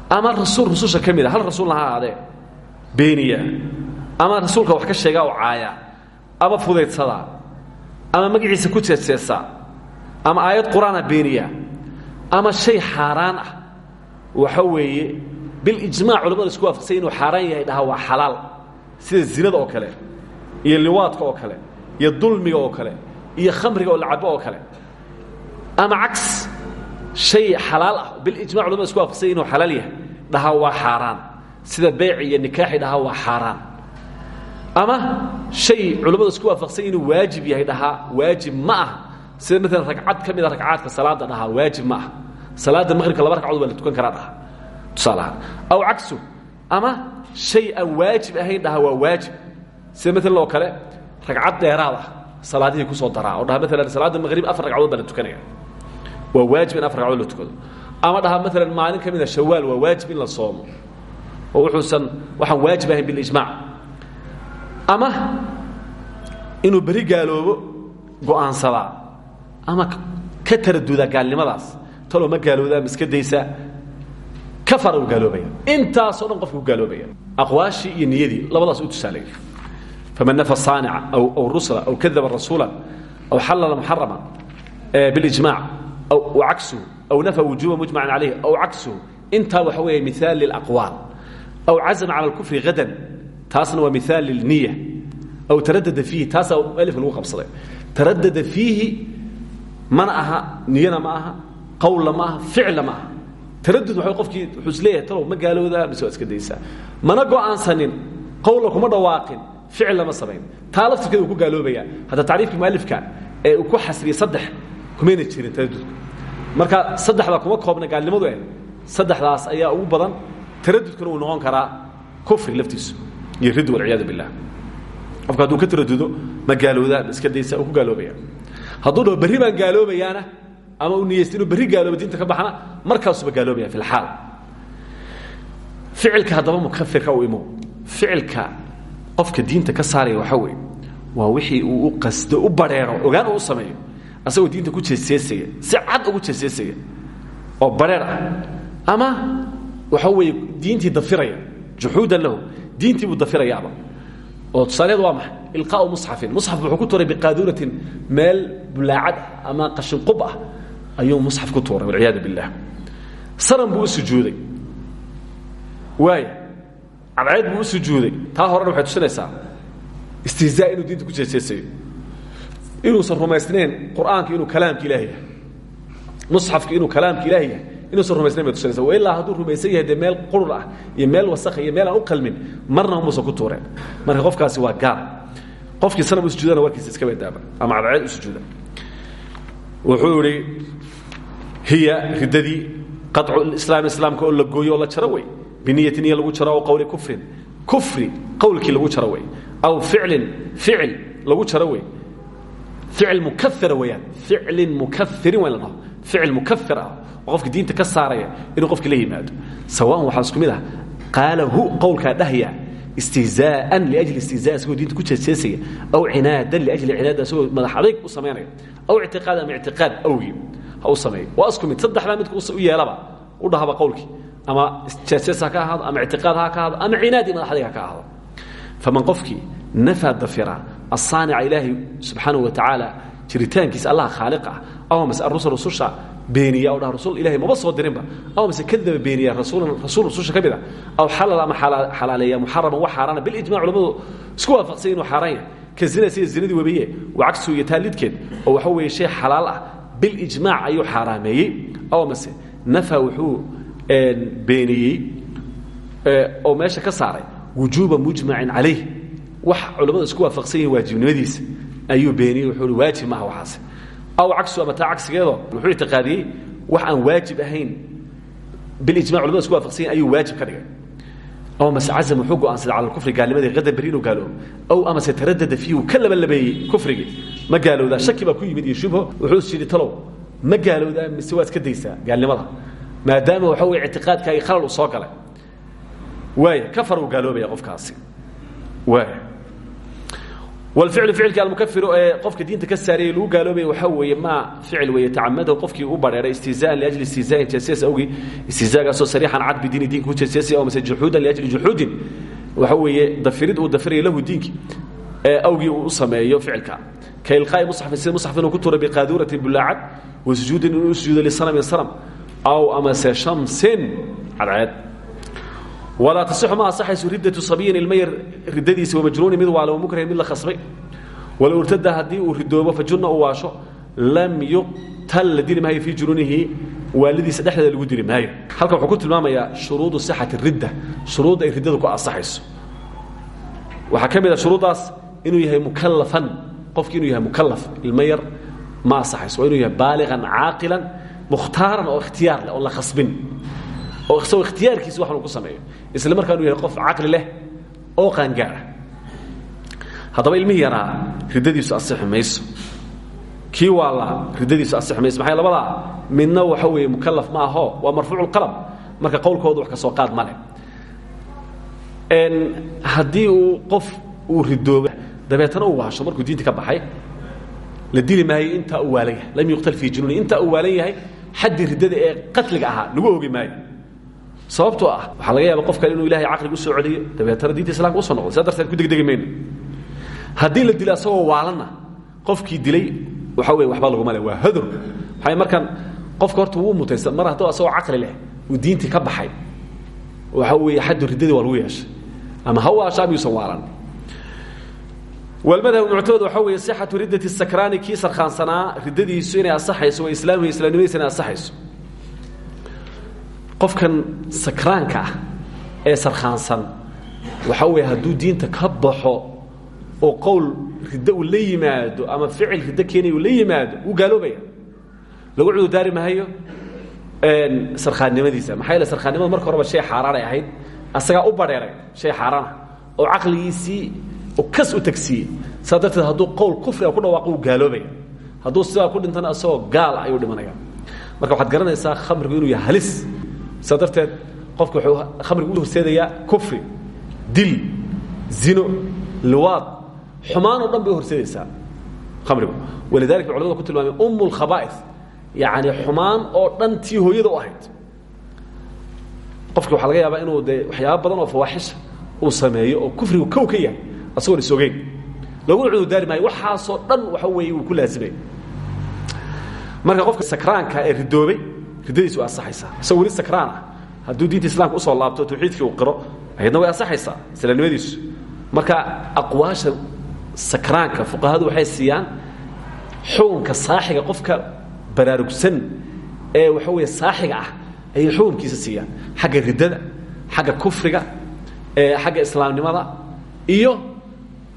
ama rasuul rususha ka mid a hal rasuulna ha ahaadee beeniya ama rasuulka wax ka sheegaa oo caaya ama fudaydsadaa ama magaciisa ku jeeseesaa ama aayad qur'aana beeniya ama shay xaaraan ah. Waxa weeye bilijmac culamada isku waafaqsay inuu xaaraan yahay dhaha waa xalaal. Sida zinada oo kale iyo liwaadka oo kale iyo dulmiga oo kale iyo khamriga oo la cabo oo kale. Ama cags shay xalaal ah. Bilijmac culamada isku waafaqsay inuu xalaal yahay dhaha waa xaaraan. Sida beeci iyo nikaaxi dhaha waa xaaraan. Ama shay culammada isku waafaqsay inuu waajib yahay dhahaa waajib ma ah sida maalan ragcad ka mida ragcaadka salaada dhahaa waajib ma ah salaada maqhribka laba ragcadood baa la tukan karaa dhaha. Tusaalahaan aw cagsu ama shay aan waajib ahayn dhaha waa waajib. Sida maalan oo kale ragcad dheeraad ah salaadihii ku soo daraa. Oo dhaha maalan salaada maqhrib afar ragcadood baa la tukanaya. Waa waajib in afar ragcadood la tukado. Ama dhaha maalan maalin ka mida shawaal waa waajib in la soomo. Oo wuxuusan waxaan waajib ahayn bilijmaac ama inuu beri gaaloobo go'aansadaa ama ka taradudaa gaalnimadaas taloo ma gaaloodaa ma iska daysaa kafara uu gaaloobaya intaasoo dhan qofka ku gaaloobaya aqwaashii iyo niyadii labadaas u tusaalay faman nafa saanica aw rusula aw kadaba rasuula aw xallala muxarama bilijmac aw cagsuhu aw nafa wujuba mujmacan calayh aw cagsuhu intaa waxa weeye miaal lilaqwaal aw cazama cala alkufri hadan taasna waa miaal lilniya aw taradada fiihi taasaa alifka lagu qabsaday. Taradada fiihi mana aha niyana ma aha qawlna ma aha ficla ma aha. Taradud waa qofkii wuxuu is leeyahay talow ma gaaloodaa mise waa iska daysaa. Mana go'aansanin qawla kuma dhawaaqin ficil lama samayn. Taa laftirkeeda uu ku gaaloobaya hadda tacriifkii mualifka ee uu ku xasriyey saddex kumayna jirin taradudka marka saddexdaa kuma koobna gaalnimadu eh saddexdaas ayaa ugu badan taradudkana uu noqon karaa kufri laftiisu iyo rid walciyaadu billah. Qofka hadduu ka taradudo ma gaaloodaa ma iska daysaa uu ku gaaloobaya hadduu dhaho berri baan gaaloobayaana ama uu niyeysta inuu berri gaalooba diinta ka baxna markaasuba gaaloobaya fi lxaal ficilka haddaba mukafirka u imo. Ficilka qofka diinta ka saaraya waxaa weeye waa wixii uu u qasdo u bareero ogaan u sameeyo asagoo diinta ku jeeseesaya si cad ugu jeeseesaya oo bareer ah. Ama waxa weeye diintii dafiraya juxuudan lahu diintii buu dafirayaaba oo tusaalaheedu waa maxay? Ilqaau musxafin. Musxaf wuxuu ku tuuray biqaaduuratin meel bulaacad ah ama qashinqub ah ayuu musxaf ku tuuray walciyaadu billah. Sanan buu u sujuuday. Waaya cadceed buu u sujuuday. Taa horena waxay tusinaysaa istihzaa inuu diinta ku jeeseesayo inuusan rumaysnayn qur'aanka inuu kalaamka ilaah yahay. Musxafka inuu kalaamka ilaah yahay inuusan rumaysnayn bay tusinaysa wa ilaa hadduu rumaysan yahay dee meel qurur ah iyo meel wasakha iyo meel aan u qalmin marna muusan ku tuureen. Marka qofkaasi waa gaal qofkii sanam u sujuudana warkiisa iska badaaba ama cadceed u sujuuda. Wuxuu idhi hiya riddadii qaطcu islaam islaamka oo la gooyo oo la jaro wey biniyati niya lagu jaro aw qowli kufrin. Kufri qowlkii lagu jaro wey aw ficlin ficil lagu jaro wey ficil mukaira weeyaan. Ficlin mukairin waa in la dhaho ficil mukafir ah oo qofka diinta ka saaraya inuu qofki la yimaado. Sawaan waxaa isku mid ah qaalahu qowlkaa dhahya istihzaaan liajli istihzaa isagoo diinta ku jeeseesaya aw cinaadan liajli cinaada isagoo madax adayg u samaynaya aw ictiqaad ama ictiqaad awgii ha u sameeyo. Waa isku mid. Saddexdaa midka u yeelaba u dhahaba qowlkii. Ama jeesees ha ka ahaado ama ictiqaad ha ka ahaado ama cinaadi madax adayg ha ka ahaado faman qofkii nafaa dafira asaanica ilaahay subxaanahu wa tacaala jiritaankiisa allaha khaaliqa ah aw mase arusul rususha beeniya o dhaha rasul ilahay maba soo dirinba aw mase kadaba beeniya rasuulan rasuul rususha ka mid a aw xalal ama xalaaleeya muxaraman wax xaaraana bilijmac culamadu isku waafaqsan inuu xaaraan yahay ka zina sida zinadii webiye wa cagsu iyo taalidkeed oo waxa weeye shay xalaal ah bilijmaac ayuu xaaraameeyey aw mase nafa wuxuu beeniyey oo meesha ka saaray wujuuba mujmacin calayh wax culammadu isku waafaqsan yihiin waajibnimadiisa ayuu beeniyey wuxuu i waajib maaha waxaas aw cagsu ama taa cagsigeedo wuxuu ictiqaadiyey wax aan waajib ahayn bilijmac culamada isku waafaqsan yihiin ayuu waajib ka dhigay aw mase cazam wuxuu go'aansaday cala alkufri gaalnimadii qadan beri inuu gaaloobo aw amase taradada fiihu ka labalabeeyey kufrigii ma gaalowdaa shaki baa ku yimid iyo shubho wuxuu is yidhi talow ma gaalowdaa mise waa iska daysaa gaalnimada maadaama waxa weye ictiqaadkaagii khalal uu soo galay waaya kafar uu gaaloobaya qofkaasi waaya wlficlu ficilka almukafiru ee qofka diinta ka saarayay lagu gaaloobaya waxaa weeye maa ficil weeye tacamadahu qofkii u badheeray istihzaan liajli istihzaain jeesees awgii istihzaagaasoo sariixan cad bidiini diinka ku jeeseesaya oo mase juxuudan liajli juxuudin waxa weeye dafirid uu dafirayo lahu diinki ee awgii uu u sameeyo ficilka. Ka ilqaa'i musxafin sida musxaf inuu ku tuuray biqaaduuratin bulaacad wa sujuudin inuu u sujuudo lisanamin sanam aw amase shamsin cadceed walaa tasixu ma asaxayso riddatu sabiyin ilmayar riddadiisa wamajnuuni mid waala wamukrahin mid la khasbay wala urtada haddii uu ridoobo fajunna uu waasho lam yuqtal la dili maayo fii junuunihi waalidiisa dhexdeeda lagu dili maayo halkan wuxuu ku tilmaamayaa shuruudu sixati ridda shuruudda ay riddadu ku asaxayso waxaa ka mid a shuruuddaas inuu yahay mukalafan qofki inuu yahay mukalaf ilma yar ma asaxayso waa inuu yahay baaligan caaqilan mukhtaaran oo ikhtiyaar leh oon la khasbin oo isagoo ikhtiyaarkiisa wax uu ku sameeyo isla markaa inuu yahay qof caqli leh oo qaangaara haddaba ilmihii yaraa riddadiisu asixi mayso. Kii waa la riddadiisu asixi mayso. Maxay labadaa? Midna waxa weeye mukalaf ma aho waa marfuuculqalam marka qowlkooda wax ka soo qaad male haddii uu qof uu ridoobo dabeetana uu waasho markuu diinta ka baxay la dili maayo intaa uu waalan yahay lam yuqtal fii junuuni. Intaa uu waalan yahay xaddii riddada ee qatliga ahaa lagu ogi maayo sababtoo ah waxaa laga yaaba qof kale inuu ilahay caqliga u soo celiyo. Dabeetana diinta islamka u soo noqdo. Saa darteed ku degdegi mayno. La dilo asagoo waalanna qofkii dilay waxa wey waxba laguma le waa hadur. Markaan qofka horta wuu mutaysan. Mar hadduu asagoo caqli leh uu diintii ka baxay waxa weeye xaddu riddadii waa lagu yeeshay. Ama ha waasha ama waalan. Walmadhab muctamad waxaa weeye sixatu riddati sakraani kii sarkhaansanaa riddadiisu inay asaxayso wa islaamihi islaamnimadiisa inay asaxayso qofkan sakraanka ah ee sarkhaansan waxa weeye hadduu diinta ka baxo oo qowl riddo uu la yimaado ama ficil riddo keenaya uu la yimaado wuu gaaloobaya lagu cudurdaari mahayo sarkhaannimadiisa maxaa yeele sarkhaannimada marka horeba shay xaaraanay ahayd asagaa u badheeray shay xaaraanah oo caqligiisii kas u tagsiiyey. Saa darteed hadduu qowl kufriga ku dhawaaqo wuu gaaloobaya hadduu sidaa ku dhintana isagoo gaal ah ayuu dhimanaya. Marka waxaad garanaysaa khamrigu inuu yahay halis saa darteed qofka wuxuu khamrigu u horseedayaa kufri dil zino liwaad xumaan oo dhan bay horseedaysaa khamrigu. Walidalik bay culamadu ku tilmaameen um lkhaba'is yacni xumaan oo dhan tii hooyada u ahayd. Qofki waxaa laga yaabaa inuu dee waxyaaba badan oo fawaaxisha uu sameeyo oo kufrigu kow ka yahay asagoon is ogeyn laguna cudurdaari maayo waxaasoo dhan waxa weeye wuu ku laazimaya marka qofka sakraanka ee ridoobay riddadiis way asaxaysaa isagoo weli sakraan ah. Hadduu diinta islamka u soo laabto tawxiidkii uu qiro ayadna way asaxaysaa islaamnimadiisu marka aqwaasha sakraanka fuqahadu waxay siiyaan xukunka saaxiga qofka baraarugsan ee waxa weeye saaxiga ah ayay xukunkiisa siiyaan. Xagga riddada xagga kufriga xagga islaamnimada iyo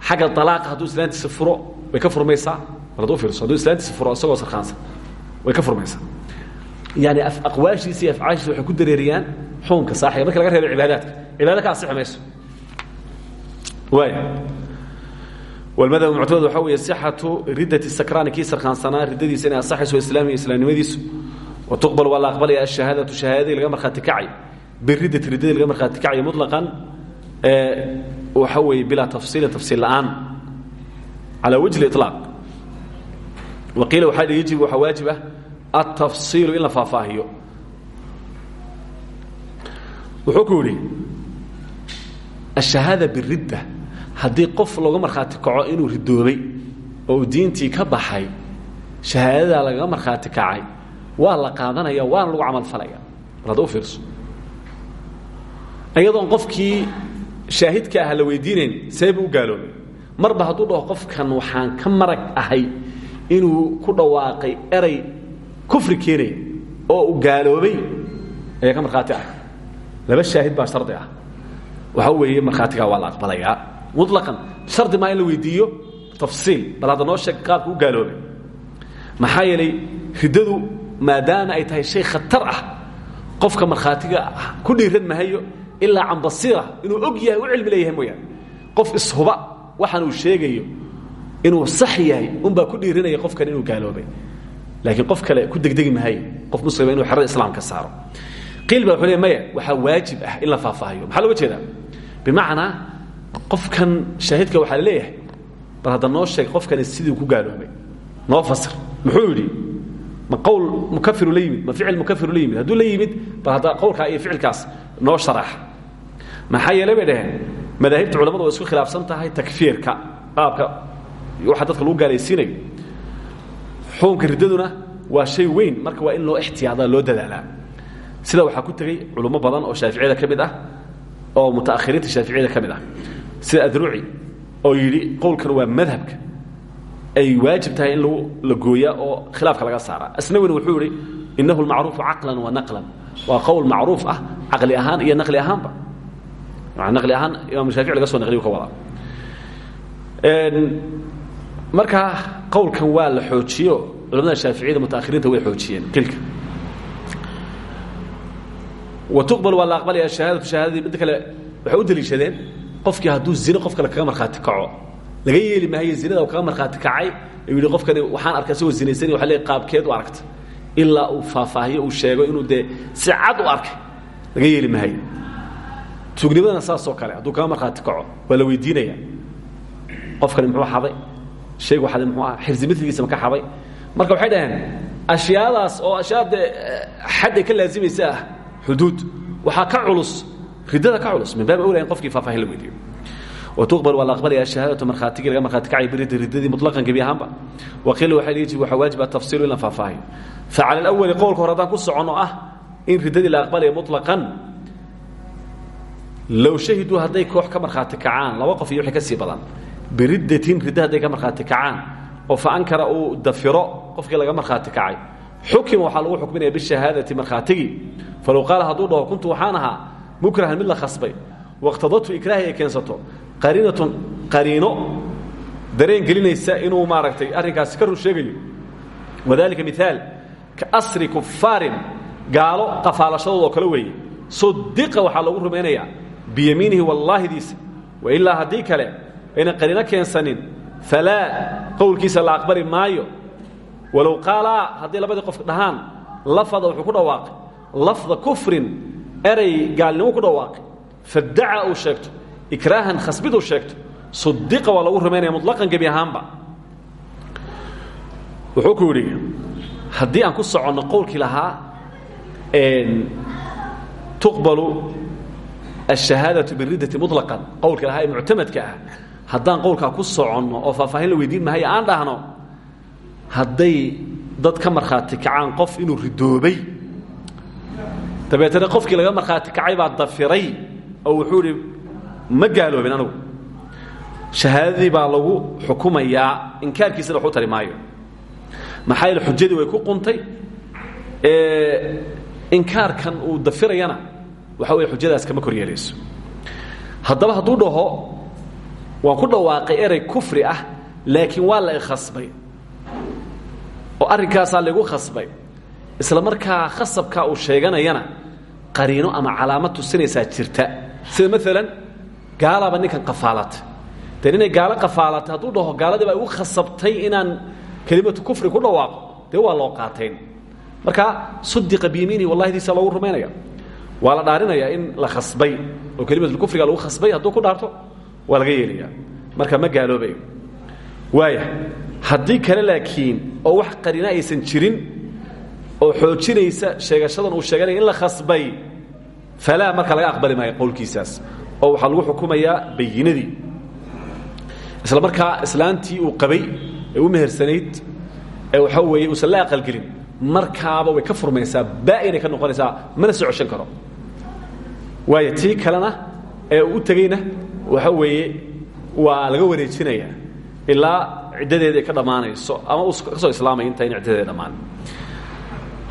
xagga alaaqa hadduu islaantiisa furo way ka furmaysaa. Bal hadduu fiirso hadduu islaantiisa furo isagoo sarkaansan way ka furmaysaa yani aqwaashiisa iyo afcaashiisa waxay ku dareeriyaan xuunka saaxiga marka laga reebo cibaadaadka cibaada ka asixi mayso waay walmadhab muctamed waxaa weeye sixatu riddati sakraani kii sarkaansanaa riddadiisa inay asaxayso islaam iyo islaamnimadiisu wa tuqbal waa la aqbalaya ashahaadatu shahaadadii laga markhaati kacay. Biriddati riddadii laga markhaati kacay mutlaqan waxa weeye bilaa tafsiilin tafsiil la'aan. Calaa wajhi اliطlaaq waqiila waxaa yijib waxaa waajib ah altafsiilu in la faahfaahiyo wuxuu ku yidhi ashahaada biridda haddii qof looga markhaati kaco inuu ridoobay oo uu diintii ka baxay shahaadadaa lagaga markhaati kacay waa la qaadanaya waana lagu camalfalaya mar hadda u fiirso iyadoon qofkii shaahidka ah la weydiinayn see buu u gaaloobay marba hadduu dhaho qofkan waxaan ka marag ahay inuu ku dhawaaqay eray kufri keenaya oo uu gaaloobay ayaa ka markhaati ah. Laba shaahid baa shardi ah. Waxa weeye markhaatigaa waa la aqbalayaa. Muطlaqan shardi maa in la weydiiyo tafsiil. Bal hadda noo sheeg qaabka u gaaloobay. Maxaa yeelay riddadu maadaama ay tahay shay khatar ah qofka markhaatiga ku dhiiran mahayo ilaa can basiira inuu og yahay u cilmi leeyahay mooyaane. Qof ishuba waxaan uu sheegayo inuu sax yahay unbaa ku dhiiranaya qofkan inuu gaaloobay laakiin qof kale ku degdegi mahayo qof muslima inuu xerada islaamka saaro. Qiil baa wuxuu le maya waxaa waajib ah in la faahfaahiyo. Maxaa loga jeedaa? Bimacnaa qofkan shaahidka waxaa la leeyahay bal hadda noo sheeg qofkani sidii ku gaaloobay. Noo fasir. Muxuu yidhi ma qowl mukafiru la yimid ma ficil mukafiru la yimid. Hadduu la yimid bal hadda qowlkaa iyo ficilkaas noo sharax maxaa yeele bay dhaheen madaahibta culamadu way isku khilaafsan tahay takfiirka qaabka waxa dadka lagu gaalaysiinayo xukunka riddaduna waa shay weyn marka waa in loo ixtiyaada loo dadaalaa. Sida waxaa ku tegey culummo badan oo shaaficiyada ka mid ah oo mutaakhiriinta shaaficiyada ka mid ah. Sida adruci oo yidhi qowlkan waa madhabka. Ay waajib tahay in lagu la gooyaa oo khilaafka laga saara. Asnawina wuxuu yidhi inahu lmacruufu caqlan wa naqlan. Waa qowl macruuf ah caqli ahaan iyo naqli ahaanba. Naqli ahaan imaam shaafici laga soo naqliyu ka wadaa. Markaa qowlkan waa la xoojiyo culamada shaaficiyada mutaakhiriinta way xoojiyeen qilka wtuqbal waa la aqbalaya shahaadatu shahaadadii midda kale waxay u deliishadeen qofkii hadduu zine qof kale kaga markhaati kaco. Laga yeeli maayo zinada kaga markhaati kacay u yidhi qofkani waxaan arkay isagoo zinaysanay waa le qaabkeed u aragta. Ilaa uu faahfaahiyo uu sheego inuu dee si cad u arkay. Laga yeeli maayo tuugnimadana saasoo kale hadduu kaga markhaati kaco waa la weydiinaya qofkani muxuu xaday shaygu xaday muxuu ah xifdi midligiisa ma ka xaday marka waxay dhaheen ashyaadaas oo ashyaa dee xadday ka laazimaysa ah xuduud waxaa ka culus riddada ka culus min baabi awla in qofkii faahfaahin la weydiiyo. Wtuqbal waa la aqbalaya shahaadatu markhaatigii laga markhaati kacay biridda riddadii muطlaqan gebi ahaanba. Waqiila waxaa yijib waxaa waajiba tafsiilu in la faahfaahiyo facala alawali qowlka hore haddaan ku soconno ah in riddadii la aqbalaya muطlaqan low shahiduu hadday koox ka markhaati kacaan laba qof iyo wixii ka sii badan biriddatin ridda hadday ka markhaati kacaan oo fa ankara uu dafiro qofkii laga markhaati kacay. Xukima waxaa lagu xukminaya bishahaadati markhaatigii falow qaala hadduu dhaho kuntu waxaan ahaa mukrahan mid la khasbay. Waqtadatu ikraahi ay keensato. Qariinatun qariino. Dareen gelinaysa inuu maaragtay arrinkaasi ka run sheegayo wadalika miaal ka asri kufaarin gaalo qafaalashadooda oo kale weeye. Sudiqa waxaa loogu rumaynayaa biyamiinihi wallaahidiisa. Wailaa haddii kale ayna qariino keensanin falaa qowlkiisa la aqbali maayo walow qaalaa haddii labadii qof dhahaan lafada wuxuu ku dhawaaqay lafda kufrin eray gaalnimo ku dhawaaqay fadaca uu sheegto ikraahan khasbid uu sheegto sudiqa waa lagu rumaynaya muطlaqan gebi ahaanba wuxuu ku yidhi haddii aan ku soconno qowlkii lahaa tuqbalu الشhahaadaةu biridati muطlaqan qowlkii lahaa ee muctamadka ah haddaan qowlkaa ku soconno oo faahfaahin la weydiin mahayo aan dhahno hadday dad ka markhaati kacaan qof inuu ridoobay dabeetana qofkii laga markhaati kacay baa dafiray oo wuxuu idhi ma gaaloobin anugu shahaadadii baa lagu xukumayaa inkaarkiisana waxu tari maayo. Maxaa way ku quntay inkaarkan uu dafirayana waxa weye xujadaas kama kor yeelayso. Haddaba dhaho waan ku dhawaaqay erey kufri ah laakiin waa la ikhasbay. Oo arrinkaasaa laygu khasbay. Isla markaa khasabkaa uu sheeganayana qariino ama calaamad tusinaysaa jirta. Sida maalan gaalaaba ninkan qafaalatay dee inay gaalo qafaalatay hadduu dhaho gaaladii baa igu khasabtay inaan kelimatu kufri ku dhawaaqo dee waa loo qaatayn marka sudiqa biyamiinihi wallahdiisa loogu rumaynaya waa la dhaarinayaa in la khasbay oo kelimatlkufriga lagu khasbay hadduu ku dhaarto waa laga yeelaya marka ma gaaloobayo waaya haddii kale laakiin oo wax qarina aysan jirin oo xoojinaysa sheegashadan uu sheeganaya in la khasbay falaa marka laga aqbali maayo qowlkiisaas. Oo waxaa lagu xukumayaa bayinadii. Isla markaa islaantii uu qabay ee u mehersanayd ee waxaa weeye uusan la aqalgelin markaaba way ka furmaysaa baa'inay ka noqonaysaa mana soo coshan karo. Waayo tii kalena ee u tegeyna waxa weeye waa laga wareejinaya ilaa ciddadeeda ay ka dhammaanayso ama ka soo islaamaya inta in ciddadeeda dhammaan.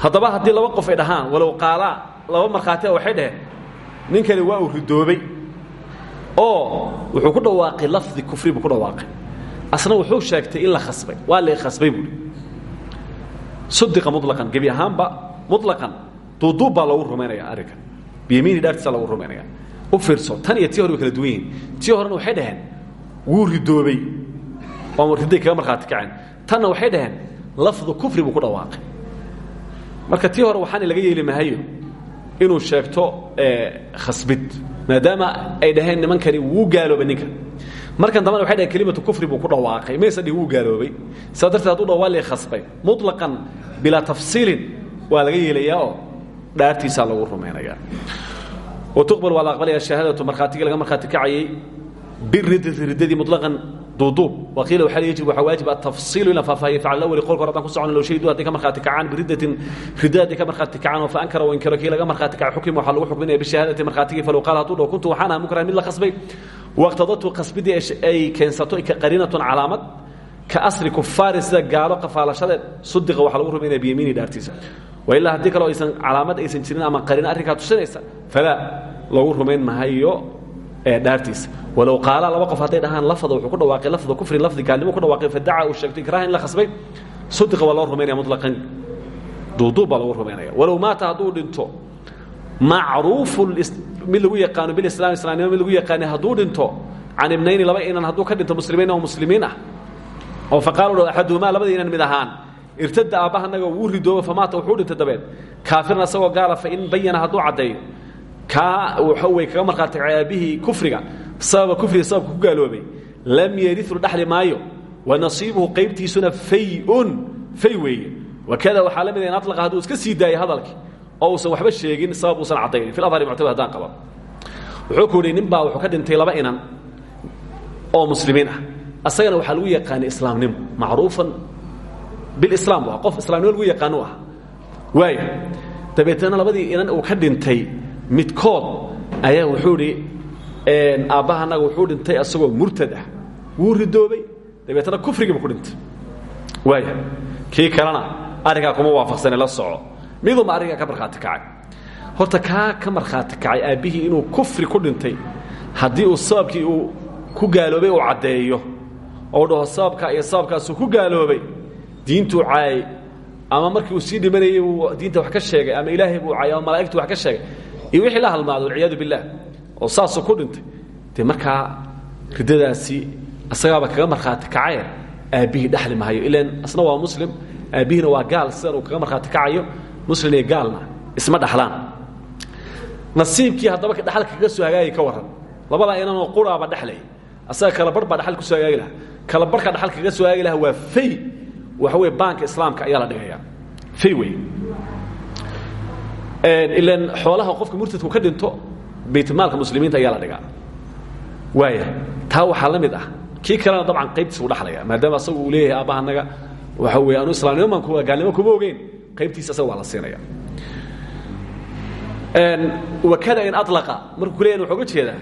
Haddaba haddii laba qof ay dhahaan walow qaalaa laba markhaati a waxay dhaheen ninkani waa uu ridoobay oo wuxuu ku dhawaaqay lafdi kufri buu ku dhawaaqay. Asna wuxuu sheegtay in la khasbay waa la khasbay buui sudiqa mulaqan gebi ahaanba mulaqan duuduub baa loogu rumaynaya arrinkan. Biyamiini dhaartiisa lagu rumaynaya u fiirso. Tan iyo tii hore kala duwan tii horena waxay dhaheen wuu ridoobay. Oo ridday kaga markhaati kaceen. Tanna waxay dhaheen lafdu kufri buu ku dhawaaqay. Marka tii hore waxaana laga yeeli mahayo inuu sheegto khasbid maadaama ay dhaheen nimankani wuu gaaloobay ninka. Markan dambana waxay dhaheen kelimatu kufri buu ku dhawaaqay. Maysa dhihin wuu gaaloobay. Saa darteed haduu dhaw waa lee khasbay. Muطlaqan bilaa tafsiilin waa laga yeelayaa oo lagu rumaynaya wa tuqbal waa la aqbalaya shahaadatu markhaatigii laga markhaati kacayay. Biridati riddadii muطlaqan duuduub. Waqiila waxaa yajib waxaa waajib atafsiilu in la faahfaahiyo facala awali qolka hore haddaan ku socono low shahidu hadday ka markhaati kacaan biriddatin ridda hadday ka markhaati kacaan fa ankara wa inkaro kii laga markhaati kacay xukim waxaa lagu xukminaya bishahaadati markhaatigii falow qaala hadduu dhaho kuntu waxaan aha mukrahan mid la khasbay waqtadatu khasbidii ay keensato qariinatun calaamad ka asri kufaarin sida gaalo qafaalashadeed sudiqa waxaa lagu rumaynaya biyamiini dhaartiisa. Wa ilaa haddii kaleo aysan calaamad aysan jirin ama qariino arrinkaa tusinaysa falaa loogu rumayn mahayo dhaartiisa. Walow qaala laba qof hadday dhahaan lafda wuxuu ku dhawaaqay lafda kufrin lafdi gaalnimo ku dhawaaqay fadaca uu sheegto ikraha in la khasbay sudiqa waa loo rumaynaya mutlaqan. Duuduub baa lagu rumaynaya walow maata hadduu dhinto macruufu mid lagu yaqaano bilislam islaamnimo mid lagu yaqaanay hadduu dhinto can ibnayni laba inan hadduu ka dhinto muslimiin oo muslimiin ah oo faqaalu dho axaduhumaa labada inan mid ahaan irtada aabbahanaga wuu ridoobo famaata wuxuu dhintay dabeed. Kaafiran asagoo gaala fa in bayana hadduu caddeeyo. Kaa waxa wey kaga markhaati aabbihii kufriga sababa kufriga sababka ku gaaloobay. Lam yeriu dhaxli maayo wa nasiibuhu qaybtiisuna fayun fay weeye. Wakada waxaa la mid in alaqa hadduu iska sii daayay hadalkii oo uusan waxba sheegin sabab uusan caddaynin fi adhari muctamad haddaan qaba wuxuu ku yidhi baa wuxuu ka dhintay laba inan oo muslimiin ah asagana waxaa lagu yaqaanay islaamnimo macruufan bilislaam waa qof islaamnimo lagu yaqaano ah. Waaya dabeetana labadii inan uu ka dhintay midkood ayaa wuxuu idhi aabbahanaga wuxuu dhintay asagoo murtad ah. Wuu ridoobay dabeetana kufrigiiba ku dhintay. Waaya kii kalena arrinkaa kuma waafaqsane la soco. Miduma arrinkaa ka markhaati kacay? Horta kaa ka markhaati kacay aabbihii inuu kufri ku dhintay haddii uu sababkii uu ku gaaloobay uu caddeeyo oo dhaho sababkaa iyo sababkaasuu ku gaaloobay diintuu caayay ama markii uu sii dhimanayey uu diinta wax ka sheegay ama ilaahay buu caayay ama malaa'igtu wax ka sheegay iyo wixii la halmaado walciyaadu billaah oo saasuu ku dhintay. Dee markaa riddadaasi asagaaba kaga markhaati kacaye aabbihii dhexli mahayo ilan asna waa muslim aabbihiina waa gaal sidan uu kaga markhaati kacayo muslim iyo gaalna isma dhaxlaan. Nasiibkii haddaba dhaxalka kaga soo hagaagay ka warran. Labadaa inanoo quraaba dhexlay asaga kala barh baa dhaxal ku soo hagaagi laha kala barhka dhaxal kaga soo hagaagi laha waa fay. Waxa weye baanka islaamka ayaa la dhigaya fay wey ilan xoolaha qofka murtadku ka dhinto baytmaalka muslimiinta ayaa la dhigaa. Waaya taa waxaa la mid ah. Kii kalena dabcan qaybtiisa u dhaxlaya maadaama asagu uu leeyahay aabbahanaga waxa weye anu islaamnimo maan gaalnimo kuma ogeyn. Qaybtiisa asaga waa la siinaya. Wakada in alaqa markuu ku leeyahin wuxuu uga jeedaa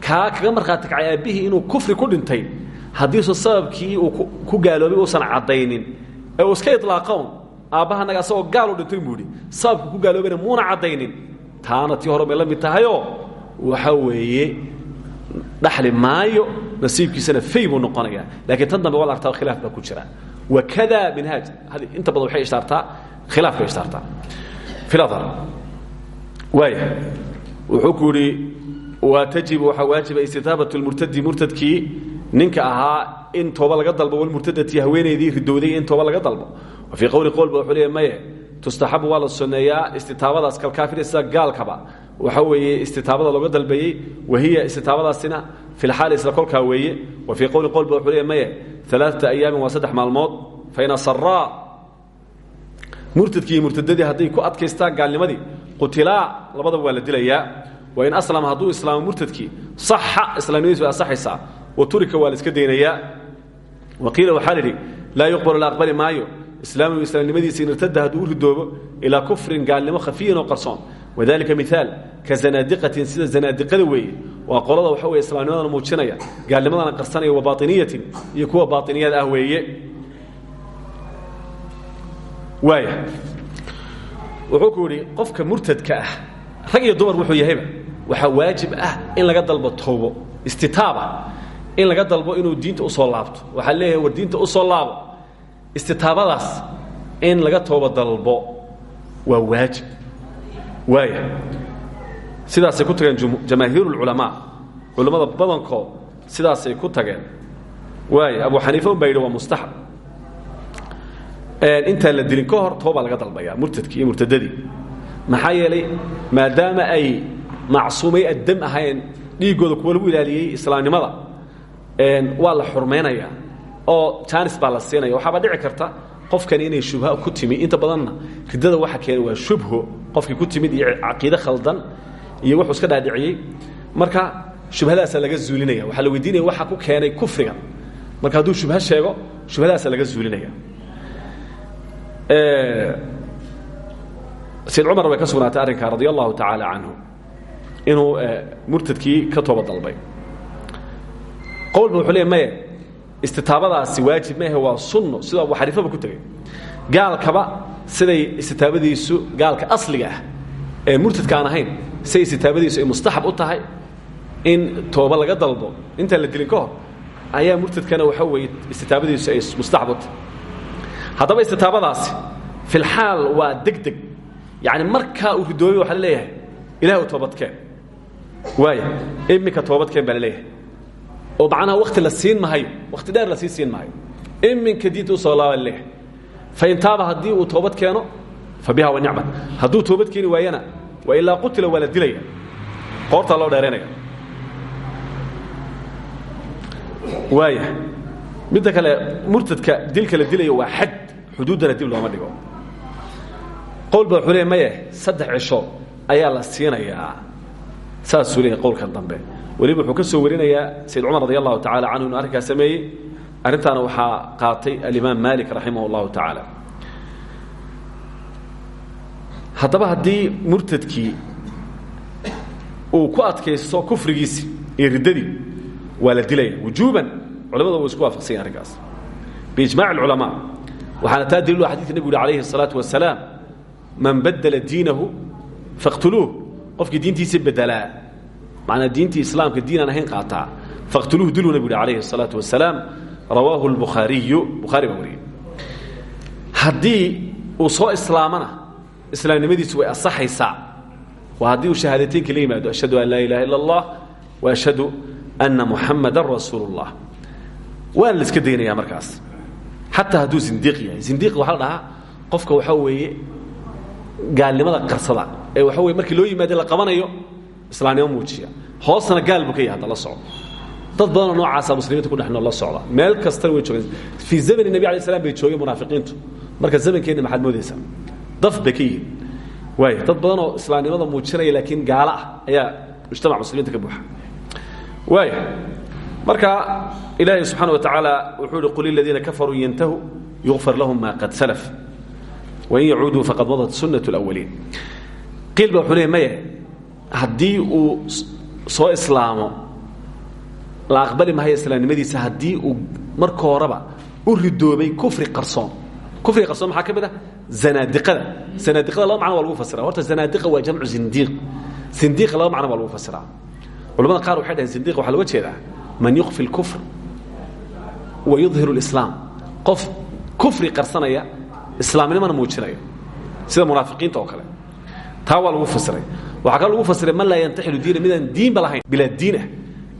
kaa kaga markhaati kacay inuu kufri ku dhintay. Haddiisu sababkii uu ku gaaloobay uusan caddaynin. Ee uu iska ilaaqoon aabbahanaga gaal u dhintay buu idhi sababku ku gaaloobayna muuna caddaynin. Taana tii hore may la waxa weeye dhaxli maayo nasiibkiisana fay buu noqonayaa. Laakiin tan dambe artaa khilaaf baa ku jira. Wakada minhaaj. Inta badan waxay ishtaartaa khilaafka ishtaartaa. Filadar waaya wuxuu waa tajibu waxaa waajiba istitaabat lmurtadi murtadkii ninka ahaa in tooba laga dalbo walmurtadati haweenaydii ridowday in tooba laga dalbo. Wa fii qowli qowlba wuxuu leeya maye tustaxabu waa la sunneeyaa istitaabadaas kalkaafir gaalkaba. Waxa weeye istitaabada looga dalbeeyey wahiya istitaabadaasina fi lxaali isla kolkaa weeye. Wa fii qowli qowlba wuxuu maye alaaata ayaamin waa saddex maalmood fain asaraa murtadkii iyo murtadadii hadday ku adkaystaan gaalnimadii qutilaa labadaba waa la dilayaa wain aslama hadduu islaamo murtadkii saxa islaamnimadiis way asaxaysaa wa turika waa iska daynayaa. Wa qiila waxaa la yuqbalu la aqbali maayo. Islaamuhu islaamnimadiisa in irtada ridoobo ilaa kufrin gaalnimo khafiyan oo qarsoon. Wadalika miaal ka zanaadiqatin sida zanaadiqada weeye. Waa qolada waxa weye islaamnimadana muujinaya gaalnimadana qarsanaya wa bainiyatin iyo kuwa baainiyad ah wuxuu ku qofka murtadka ah rag iyo dumar wuxuu yahayba waxaa waajib ah in laga dalbo towbo istitaaba in laga dalbo inuu diinta u soo laabto. Waxaa leeyahay war diinta u soo laabo. Istitaabadaas in laga tooba dalbo waa waajib. Waaya sidaasay ku tageen jamaahiir اlculamaa culammada badankood sidaasay ku tageen. Waaya abu xaniifa un baa yidhi waa mustaxab. Intaan la dilin ka hor toobaa laga dalbaya murtadkii iyo murtadadii. Maxaa yeelay maadaama ay macsuumay addam ahayn dhiiggooda kuwa lagu ilaaliyey islaamnimada waa la xurmaynaya oo jaanis baa la siinaya. Waxaaba dhici karta qofkani inay shubha ku timi. Inta badanna ridada waxa keenay waa shubho qofkii ku timid iyo caqiide khaldan iyo wuxuu iska dhaadhiciyey. Marka shubhadaasaa laga zuulinaya. Waxaa la weydiinaya waxa ku keenay kufriga. Marka hadduu shubho sheego shubhadaasaa laga zuulinaya. Sayd cumar bay ka sugnaatay arrinka radia allahu tacaala canhu inuu murtadkii ka tooba dalbay. Qowlba wuxuu leey maye istitaabadaasi waajib maahe waa sunno. Sidoo abu xaniifaba ku tegey gaalkaba siday istitaabadiisu gaalka asliga ah ee murtadka aan ahayn siday istitaabadiisu ay mustaxab u tahay in tooba laga dalbo. Intaan la dilin ka ayaa murtadkana waxa weeye istitaabadiisu ay mustaxab u tahay. Istitaabadaasi filxaal waa deg deg yacni markaa uu ridoobay waxaa leeyahay ilahay u waaya iminka toobadkeen baa la leeyahay. Oo macnaha wakti la siin mahayo wakti dheer la sii siin maayo iminka diinta u soo laaba la leeyahay. Fain taaba haddii uu toobad keeno fa biha wa nicma hadduu toobad keeni waayana wa ilaa qutila waa la dilaya. Qoortaa loo dheeraynaya waaya midda kale murtadka dilka la dilayo waa xad. Xuduuddana dib looma dhigo. Qowl ba wuxuu leey maye saddex cisho ayaa la siinayaa saasuu leeyahy qowlkan dambe weliba wuxuu ka soo warinayaa sayd cumar radi allahu tacala canhu inuu arrinkaa sameeyey arrintaana waxaa qaatay alimaam malik raximah اllahu tacaala haddaba haddii murtadkii uu ku adkaysto kufrigiisi iyo riddadii waa la dilaya wujuuban culamada wa isku waafaqsanya arrinkaas biijmac اlculamaa waxaana taa daliilu xadidka nebigu yuri alayhi الsalaatu wasalaam man badela diinahu faqtuluuh qofkii diintiisa bedelaa manaa diintii islaamka diin aan ahayn qaataa faqtuluuh diluu nebigu yhi alayhi الsalaatu wasalaam rawaahu اlbukhaariyu bukhaari baa wariyey haddii uu soo islaamana islaamnimadiisu way asaxaysaa waa haddii uu shahaadateynka la yimaado ashhadu an laa ilaha illa اllah wa ashhadu ana muxamadan rasuulu اllah waana la iska daynaya markaas xataa hadduu zindiiq yahay zindiiq waxaa la dhahaa qofka waxaa weeye gaalnimada qarsada ee waxa weye markii loo yimaado la qabanayo islaamnimo muujiya. Hoosna gaal buu ka yahay hadda la socdo. Dad badanoo noocaasa muslimiinta ku dhexnoo la socda. Meel kastana way joogeen. Fii zamani nebi alay slam bay joogeen munaafiqiintu. Marka zamankeenna maxaad moodaysaa? Daf bay ka yihiin. Waaya dad badanoo islaamnimada muujinaya laakiin gaalo ah ayaa mujtamac muslimiinta ka buuxa. Waaya marka ilaahay subxaana wa tacaala wuxuu ihi qul liladiina kafaruu yantahu yukfar lahum ma qad salaf wain yacuuduu faqad madat sunnat اlawaliin qiil ba wuxuu leey maya haddii uu soo islaamo la aqbali mahayo islaamnimadiisa haddii uu marka horeba u ridoobay kufri qarsoon. Kufriga qarsoon maxaa ka mid ah? Zanaadiqada. Zanaadiqada laba macno waa lagu fasira horta zanaadiqa waa jamcu zindiiq. Zindiiqa laba macno waa lagu fasiraa culamada qaar waxay dhaheen zindiq waxaa loga jeedaa man yukfi اlkufr wa yudhiru اlislaam qof kufri qarsanaya islaamnimana muujinaya. Sida munaafiqiinta oo kale taa waa lagu fasiray waxaa kaloo lagu fasiray man laa yantaxilu diina midaan diinba lahayn bilaa diinah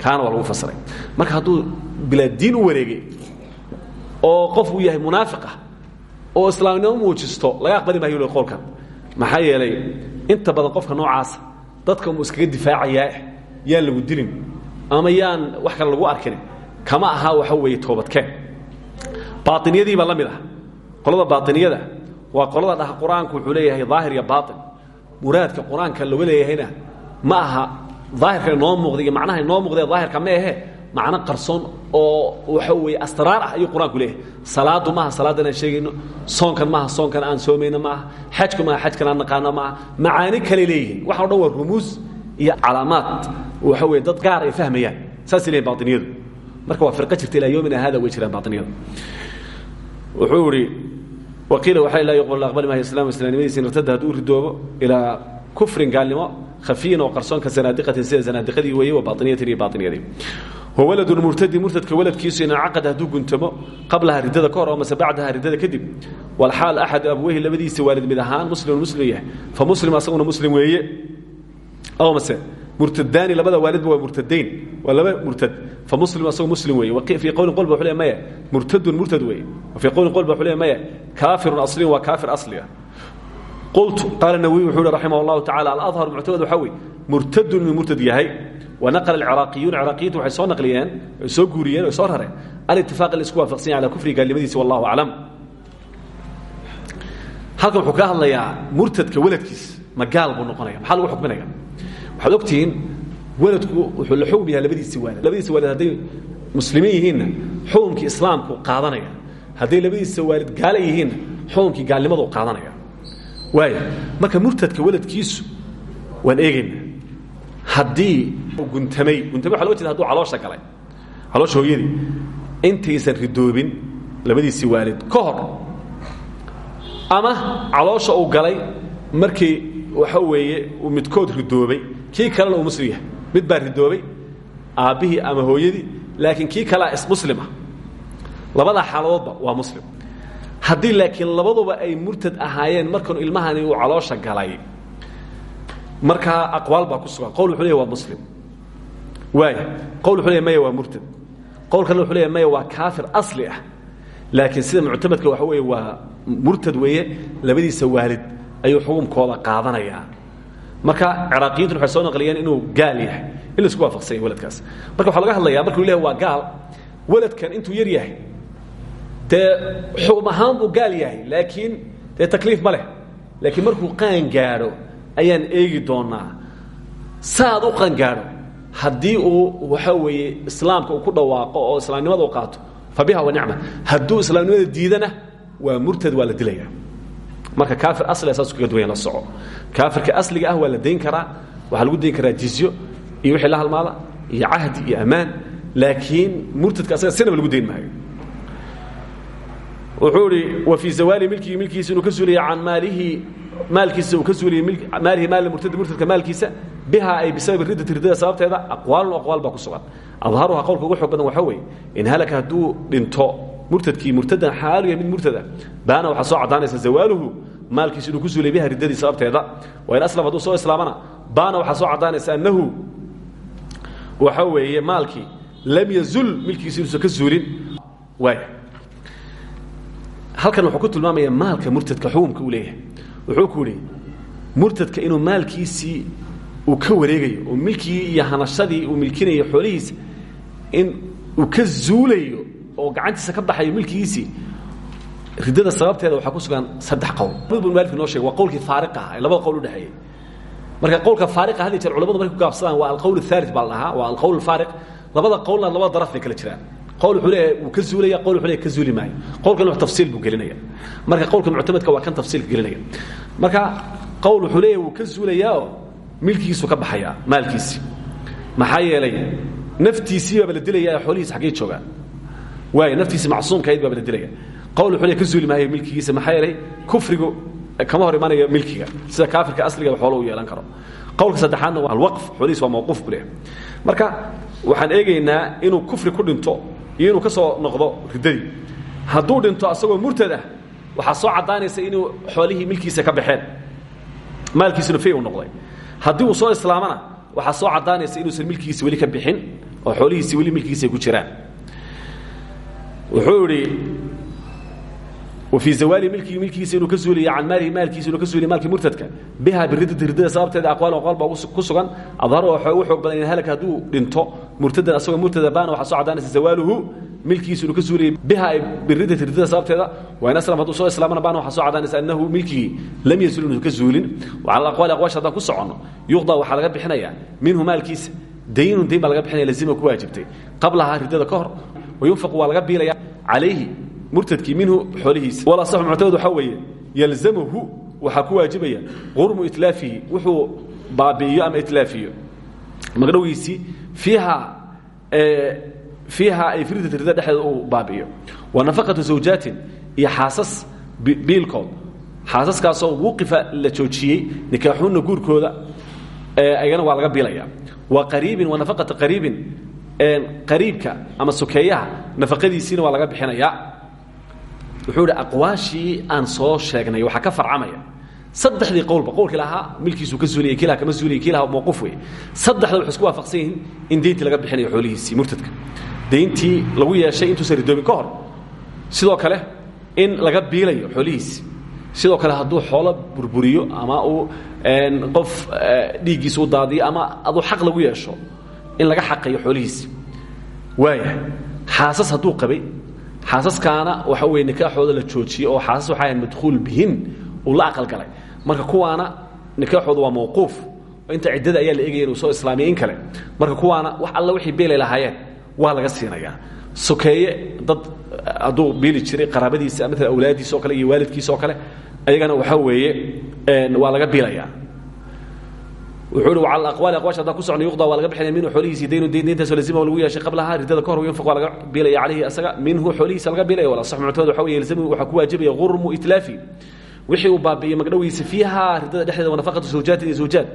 kaana waa lagu fasiray marka hadduu bilaa diin u wareegay oo qof uu yahay munaafiqah oo islaamnimo muujisto laga aqbali maayo qowlkan maxaa yeelay inta badan qofka noocaasa dadka mu iskaga difaacayaa yaan lagu dilin ama yaan wax kale lagu arkin kama aha waxa weeye toobadkeen. Baainiyadii baa la mid ah. Qolada baainiyada waa qolada dhaha qur'aanku wuxuu leeyahay daahir iyo baain muraadka qur'aanka looga leeyahayna ma aha daahirka inoo muuqda iyo macnaha inoo muuqda daahirka ma ahe macno qarsoon oo waxa weeye asraar ah ayuu qur'aanku leeyahay. Salaadu maaha salaaddan aan sheegayno soonkan maaha soonkan aan soomayno maaha xajku maaha xajkan aan naqaano maaha macaani kale leeyihiin. Waxa o dhan waa rumuus iyo calaamaad waxa weye dad gaar ay fahmayaan. Saasay leeyihiin baainiyadu marka waa firqo jirta ilaa yomina hada way jiraan baainiyadu wuxuu idhi waqiila waxaa laa yuqbal aqbali maayo islam islaamnimadiisa in irtada ridoobo ilaa kufrin gaalnimo khafiyin oo qarsoonka zanaadiqatin sida zanaadiqadii weeye wa bainiyatin iyo baainiyadii wawaladu murtadi murtadka waladkiisu in caqad hadduu guntamo qablaha ridada ka hor oo mase bacdaha ridada kadib walxaal axad abweyhi labadiisa waalid mid ahaan muslim yahay. Fa muslim asaguna muslim weeye. Mase murtadaani labada waalidba waa murtadayn waa laba murtad. Fa muslim asagoo muslim weeye. Fii qowlin qolba wuxuu le maya. Murtadun murtad weeye. Fii qowlin qolba wuxuu le maya. Kaafirun asliyun waa kaafir asliga. Qultu qaala nawiy wuxuu uhi raximah allahu tacala aladhar muctamad waxaa weye murtadun inuu murtad yahay. Wanaqla alciraaqiyuun ciraaqiyintu waxay soo naqliyeen ay soo guuriyeen oy soo rareen. Alitifaaq la isku waafaqsan yahy ala kufriga gaalnimadiisa wallahu aclam halkan wuxuu ka hadlayaa murtadka weladkiis ma gaal buu noqonaya maxaa lagu xukminaya waxaad ogtihiin weladku wuxuu la xukm yahay labadiisi waalid labadiisa waalid hadday muslimiin yihiinna islaamku qaadanaya. Hadday labadiisa waalid gaala yihiinna xukumkii gaalnimadu qaadanaya. Waaya marka murtadka weladkiisu waan eegayna. Haddii guntamay guntamay waxa loga jeeda haduu caloosha galay. Caloosha hooyadii. Intaysan ridoobin labadiisii waalid ka hor ama caloosha uu galay markii waxa weeye midkood ridoobay kii kalena uu muslim yahay. Mid baa ridoobay aabbihii ama hooyadii laakiin kii kalea ismuslima labadaa xaaladoodba waa muslim. Haddii laakiin labaduba ay murtad ahaayeen markan ilmahani uu caloosha galay markaa aqwaal baa ku sugan. Qowl wuxuu waa muslim. Waaya qowl wuxuu maya waa murtad. Qowl kalena wuxuu maya waa kaafir asli ah. Laakiin sida muctamadka waxa weeye waa murtad weeye labadiisa waalid ayuu xukunkooda qaadanayaa marka ciraaqiyiintu waxay soo naqliyeen inuu gaal yahay in la isku waafaqsanya weladkaas marka waxaa laga hadlayaa markuu leeyahy waa gaal weladkan intuu yar yahay dee xugum ahaan buu gaal yahay laakiin dee takliif ma leh. Laakiin markuu qaan gaadho ayaan eegi doonaa saad u qangaadho haddii uu waxa weeye islaamka uu ku dhawaaqo oo islaamnimada u qaato fa biha wa nicma. Hadduu islaamnimada diidana waa murtad waa la dilaya marka kaafir asliga saas kaga duwanya la soco. Kaafirka asliga ah waa la dayn karaa waxaa lagu dayn karaa jizyo iyo wixii la halmaada iyo cahdi iyo ammaan laakiin murtadka asaga sinaba lagu dayn maayo. Wuxuu ihi wa fii zawaali milkihi milkiisa inuu ka suulaya can maalihi maalkiisa uu ka suuliye maalihi maal murtad murtadka maalkiisa biha ay bisababi riddati riddada sababteeda aqwaalun aqwaal baa ku sugan. Adharuha qowlka ugu xoog badan waxaa weeye in halaka hadduu dhinto murtadkii murtadan xaalu yahay mid murtada baana waxaa soo caddaanaysa zawaaluhu maalkiisa inuu ku suuliyay biha riddadii sababteeda. Wa in aslam hadduu soo islaamana baana waxaa soo caddaanaysa annahu waxa weeye maalkii lam yazul milkiisa inuusan ka suulin waaya halkan wuxuu ku tilmaamaya maalka murtadka xukumka uu leeyahay. Wuxuu ku yidhi murtadka inuu maalkiisii uu ka wareegayo oo milkigii iyo hanashadii uu milkinayo xoolihiisa in uu ka zuulayo oo gacantiisa ka baxayo milkigiisii riddada sababteeda waxaa ku sugan saddex qowl. Mid maaliki noo sheegay waa qowlkii faariqa ah ee qowl u dhexeeyey marka qowlka faariqa had jeer culamadu markay ku gaabsadaan waa alqowl athaalith baa la waa alqowl alfaariq labada qowlna labada daraf bay jiraan. Qowl wuxuu leeyahay ka zuulaya qowl wuxuu ka zuuli maayo. Qowlkan wax tafsiil buu gelinaya. Marka qowlka muctamadka waa kan tafsiilka gelinaya. Marka qowl wuxuu leeyahay ka zuulayaa oo ka baxayaa maalkiisii maxaa yeelay naftiisii la dilaya ee xoolihiisa xaggay joogaan waayo naftiisi macsuumkahayd baaba la dilaya qowl leeyahay ka zuuli maayo milkigiisa maxaa yeelay kama hor imanayo milkiga. Sida kaafirka asliga xoolo u yeelan karo. Qowlka saddexaadna waa alwaqf xoolihiis waa mawquuf leeyahay. Marka waxaan eegaynaa inuu kufri ku dhinto iyo inuu ka soo noqdo riddadii. Hadduu dhinto asagoo murtad ah soo caddaanaysa inuu xoolihii milkiisa ka baxeen. Maalkiisuna fay u noqday. Haddii soo islaamana waxaa soo caddaanaysa inuusan milkigiisa weli ka bixin oo xoolihiisi weli milkiisa ay ku jiraan. Wuxuu wa fii zawaali milkigi milkigiisa inuu ka zuuliyo can maalihi maalkiisa inuu ka zuuliyo maalkii murtadka. Biha biridati riddada sababteeda aqwaal aqwaal baa ku sugan. Adhar oo u xoog badan in halaka hadduu dhinto. Murtadan asagoo murtada baana waxaa soo caddaanaysa zawaaluhu milkigiisa inuu ka zuuliyo biha biridati riddada sababteeda. Waa in aslam hadduu soo islaamana baana waxaa soo caddaanaysa annahu milkigii lam yazul inuu ka zuulin cala aqwaali aqwaash haddaan ku soconno yuqdaa waxaa laga bixinayaa. Minhu maalkiisa daynun dayn baa laga bixinaya lazima ku waajibtay. Qablahaa riddada ka hor wayunfaqu waa laga biilaya calayhi murtadkii minhu xoolihiisa walasaxu muctamad waxaa weeye yalzamahu waxaa ku waajibaya qurmu itlaafihi wuxuu baabi'iyo ama itlaafiyo. Magdhowgiisii fiiha fiiha ay firidata rida dhexdeeda uu baabi'iyo. Wa nafaqatu zawjaatin iyo xaasas biilkood. Xaasaskaasoo wuqifa la joojiyey nikaaxuunna guurkooda ayagana waa laga biilaya. Wa qariibin wa nafaqata qariibin qariibka ama sokeeyaha nafaqadiisiina waa laga bixinaya wuxuu idhi aqwaashii aan soo sheegnay waxaa ka farcamaya. Saddexdii qowlba qowlkii lahaa milkiisuu ka zuuliyay kii laha kama zuuliyay kii laha mawquuf wey saddexda waxay isku waafaqsan in deyntii laga bixinayo xoolihiisii murtadka. Deyntii lagu yeeshay intuusan ridoomin ka hor sidoo kale in laga biilayo xoolihiisi sidoo kale hadduu xoolo burburiyo ama uu qof dhiiggiisa u daadiyo ama aduu xaq lagu yeesho in laga xaqayo xoolihiisi waaya xaasas hadduu qabay xaasaskaana waxa weye nikaaxooda la joojiyey oo xaasas waxay ahayn madkhuul bihin uu la aqalgalay marka kuwaana nikaaxooda waa mawquuf. Inta ciddada ayaa la eegaya inuu soo islaamiya in kale. Marka kuwaana wax alla wixii beelay lahaayeen waa laga siinayaa. Sokeeye dad hadduu biili jiray qaraabadiisa maala awlaadiisa oo kale iyo waalidkiisa oo kale ayagana waxaa weeye waa laga biilayaa wuxuu hi cala aqwaali aqwaasha haddaan ku socno yuqda waa laga bixinaya minhu xoolihiisii daynu dayn dayntaasoo lazima lagu yeeshay qablahaa riddada ka hor yunfaq waa laga biilaya calayhi asaga minhu xoolihiisa laga biilaya. Wala sax muctamad waxa weye yalzamu waxaa ku waajibaya gurmu itlaafi. Wixii uu baabi'iyey magdhowiisa fiiha riddada dhexdeeda wanafaqatu zawjaatin iyo zawjaad.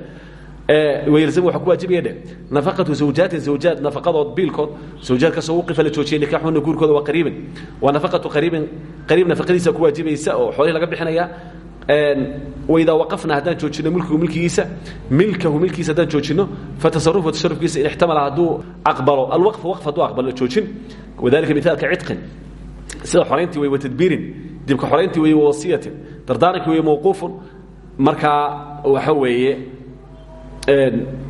Wayalzamu waxaa ku waajibaya dhe nafaqatu zawjaatin zawjaad nafaqadood biilkood zawjaadkaasoo wuqifa la joojiyay nikaaxuna guurkooda waa qariibin. Waa nafaqatu qariibin qariib nafaqadiisa ku waajibaysa oo xoolihii laga bixinaya waidaa waqafna haddaan joojino milkigu milkigiisa milkahu milkiisa haddaan joojino fatasarufu tasarufkiisa in ixtamala hadduu aqbalo. Alwaqfa waqf hadduu aqbalo joojin. Wadalika mithaalka cidqin. Sida xorayntii wey watadbiirin dibka xorayntii wey wasiyatin dardaarankii wey mawquufun. Markaa waxa weeye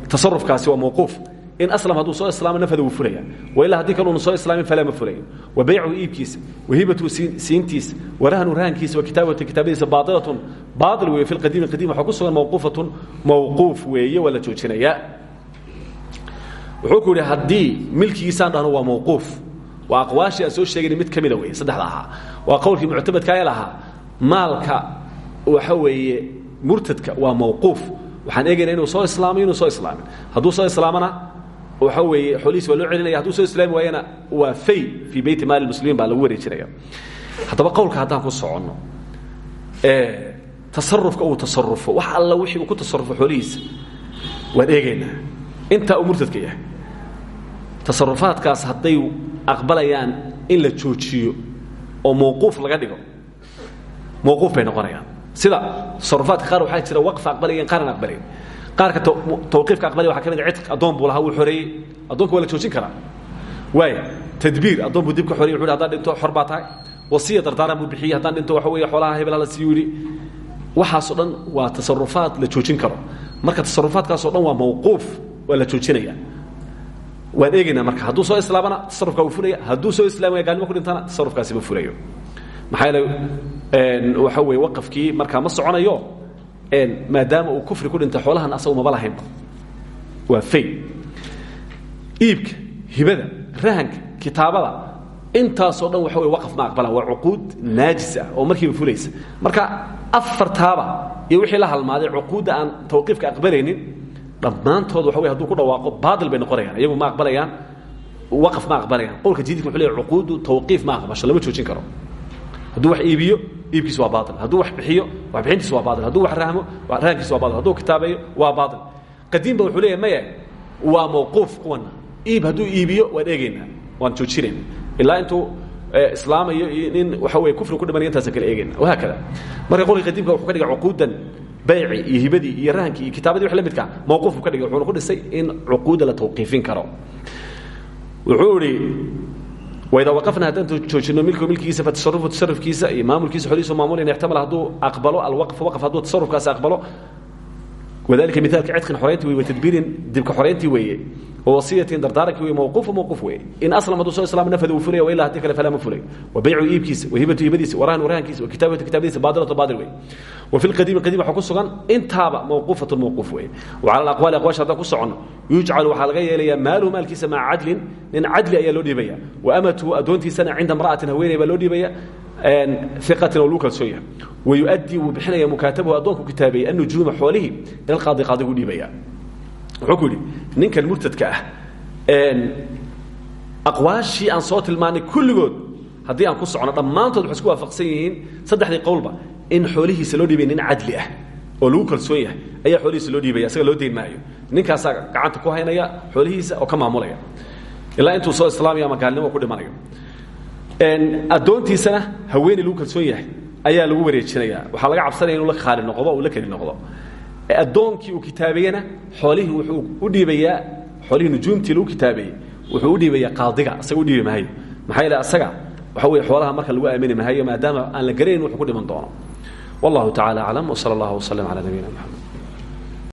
tasarufkaasi waa mawquuf in aslam hadduu soo islaamo nafada wuu fulaya wailaa haddii kaluuna soo islaamin falaa ma fulayo wa baycuhu iibkiisa wa hibatuhu siintiisa wa rahnu rahankiisa wa kitaabatu kitaabadiisa baailatun baail weeye fi lqadiimi qadiim waxaa ku sugan mawquufatun mawquuf weeye waa la joojinayaa wuxuu ku yidhi haddii milkigiisaan dhahno waa mawquuf waa aqwaashii aan soo sheegayna mid ka mida weeye saddexda ahaa. Waa qowlkii muctamadka ee lahaa maalka waxa weeye murtadka waa mawquuf. Waxaan eegayna inuu soo islaamay inuu soo islaamin. Hadduu soo islaamana waxa weeye xoolihiis waa loo celinaya hadduu soo islaami waayana waa fay fii beyti maali muslimiin baa lagu wareejinaya haddaba qowlka haddaan ku soconno tasarufka uu tasarufo wax alla wixii uu ku tasarufo xoolihiisa waan eegaynaa. Intaa uu murtadka yahay. Tasarufaadkaas hadday aqbalayaan in la joojiyo oo mawquuf laga dhigo mawquuf bay noqonayaan. Sida tasarufaadka qaar waxaa jira waqfa aqbalayeen qaaraan aqbalayn qaarka tawqiifka aqbalaya waxa ka mid cidq addoon buu lahaa wuu xoreeyey addoonka waa la joojin karaa. Waaya tadbiir addoon buu dib ka xoreyey wuxu haddaan dhinto xor baa tahay. Wasiya dardaaran buu bixiyey haddaan dhinto waxa weeye xoolaha hebel hala siiyu yidhi waxaasoo dhan waa tasarufaad la joojin karo. Marka tasarufaadkaasoo dhan waa mawquuf waa la joojinaya. Waan eegaynaa marka hadduu soo islaamana tasarufkaa wuu fulaya hadduu soo islaamaya gaalnimo ku dhintana tasarufkaasi ma fulayo maxaa yeele waxa weeye waqafkii markaa ma soconayo maadaama uu kufri ku dhintay xoolahan asagu maba lahaynba waa fay. Iibka hibada rahanka kitaabada intaasoo dhan waxa wey waqaf ma aqbalaan waa cuquud naajis ah oo markiiba fulaysa. Marka afartaaba iyo wixii la halmaaday cuquudda aan tawqiifka aqbalaynin dhammaantood waxa wey haduu ku dhawaaqo baatil bay noqonayaan iyagu ma aqbalayaan waqaf ma aqbalayaan. Qowlka jadiidka wuxuu leeyahay cuquudu tawqiif ma aqbasho lama joojin karo. Hadduu wax iibiyo iibkiis waa baail hadduu wax bixiyo wax bixintiis waa baail hadduu wax rahmo rahankiis waa baail hadduu kitaabeeyo waa baail qadiim ba wuxuu leeyahay maya waa mawquuf kuwana iib hadduu iibiyo waan eegaynaa waan joojinayna. Ilaa intuu islaamayo iyo nin waxa weye kufri ku dhimanaya intaasa kala eegayna. Wahaakada marka qolka qadiimka wuxuu ka dhigay cuquudan bayci iyo hibadii iyo rahankii iyo kitaabadii wax la midkaa mawquuf buu ka dhigay. Wuxuuna ku dhisay in cuquudda la tawqiifin karo. Wuxuu idhi waidaa waqafna haddaan joojino milku milkigiisa fatasarufu tasarufkiisa iyo maamulkiisa xolihiisu maamulayna ixtamala hadduu aqbalo alwaqf waqf hadduu tasarufkaasi aqbalo wadalika mithaalka cidqin xoraynti wey watadbiirin dibka xorayntii weeye wasiyatin dardaarankii wey mawquufu mawquuf weeye in aslam hadduu soo islaam nafada uu fulaya wa ilaa haddii kale falaa ma fulay wa baycu iibkiisa wa hibatu hibadiisa wa rahnu rahankiisa wa kitaabatu kitaabadiisa baadilatu baadil wey wa fi lqadiimi qadiim waxaa ku sugan intaaba mawquufatu mawquuf weeye wa cala alaqwaali aqwaasha haddaan ku soconno yujcalu waxaa laga yeelayaa maaluhu maalkiisa maca cadlin nin cadli ayaa loo dhiibaya wa amatuhu addoontiisana cinda imra'atin haweeney baa loo dhiibaya iqatin oo lagu kalsoon yahay wayuadii wuu bixinaya mukaatabahu addoonku kitaabeeyey annujuuma xoolihii ila alqaadi qaadigu dhiibaya wuxuu ku murtadka ah aqwaashii aan soo tilmaanay kulligood haddii aan ku socono dhammaantood waxay isku waafaqsan yihiin saddexdii qowlba in xoolihiisa loo dhiibaya nin cadli ah oo lagu kalsoon yahay ayaa xoolihiisa loo dhiibaya isaga loo dayn maayo. Gacanta ku haynaya xoolihiisa oo ka maamulaya. Ilaa intuu soo islaamaya ama gaalnimo ku dhimanayo. Addoontiisana haweeney lagu kalsoon yahay ayaa lagu wareejinaya. Waxaa laga cabsanaya inuu la khaali noqdo uu la keli noqdo addoonkii uu kitaabeeyena xoolihii wuxuu u dhiibayaa xoolihii nujuumtii lagu kitaabeeyey wuxuu u dhiibayaa qaadiga asaga u dhiibi mahayo maxaa yeele asaga waxa weye xoolaha marka lagu aamini mahayo maadaama aan la garanayn wuxuu ku dhiman doono. Wallahu tacala aclam wsala allahu waslem cala nabiyina moxamed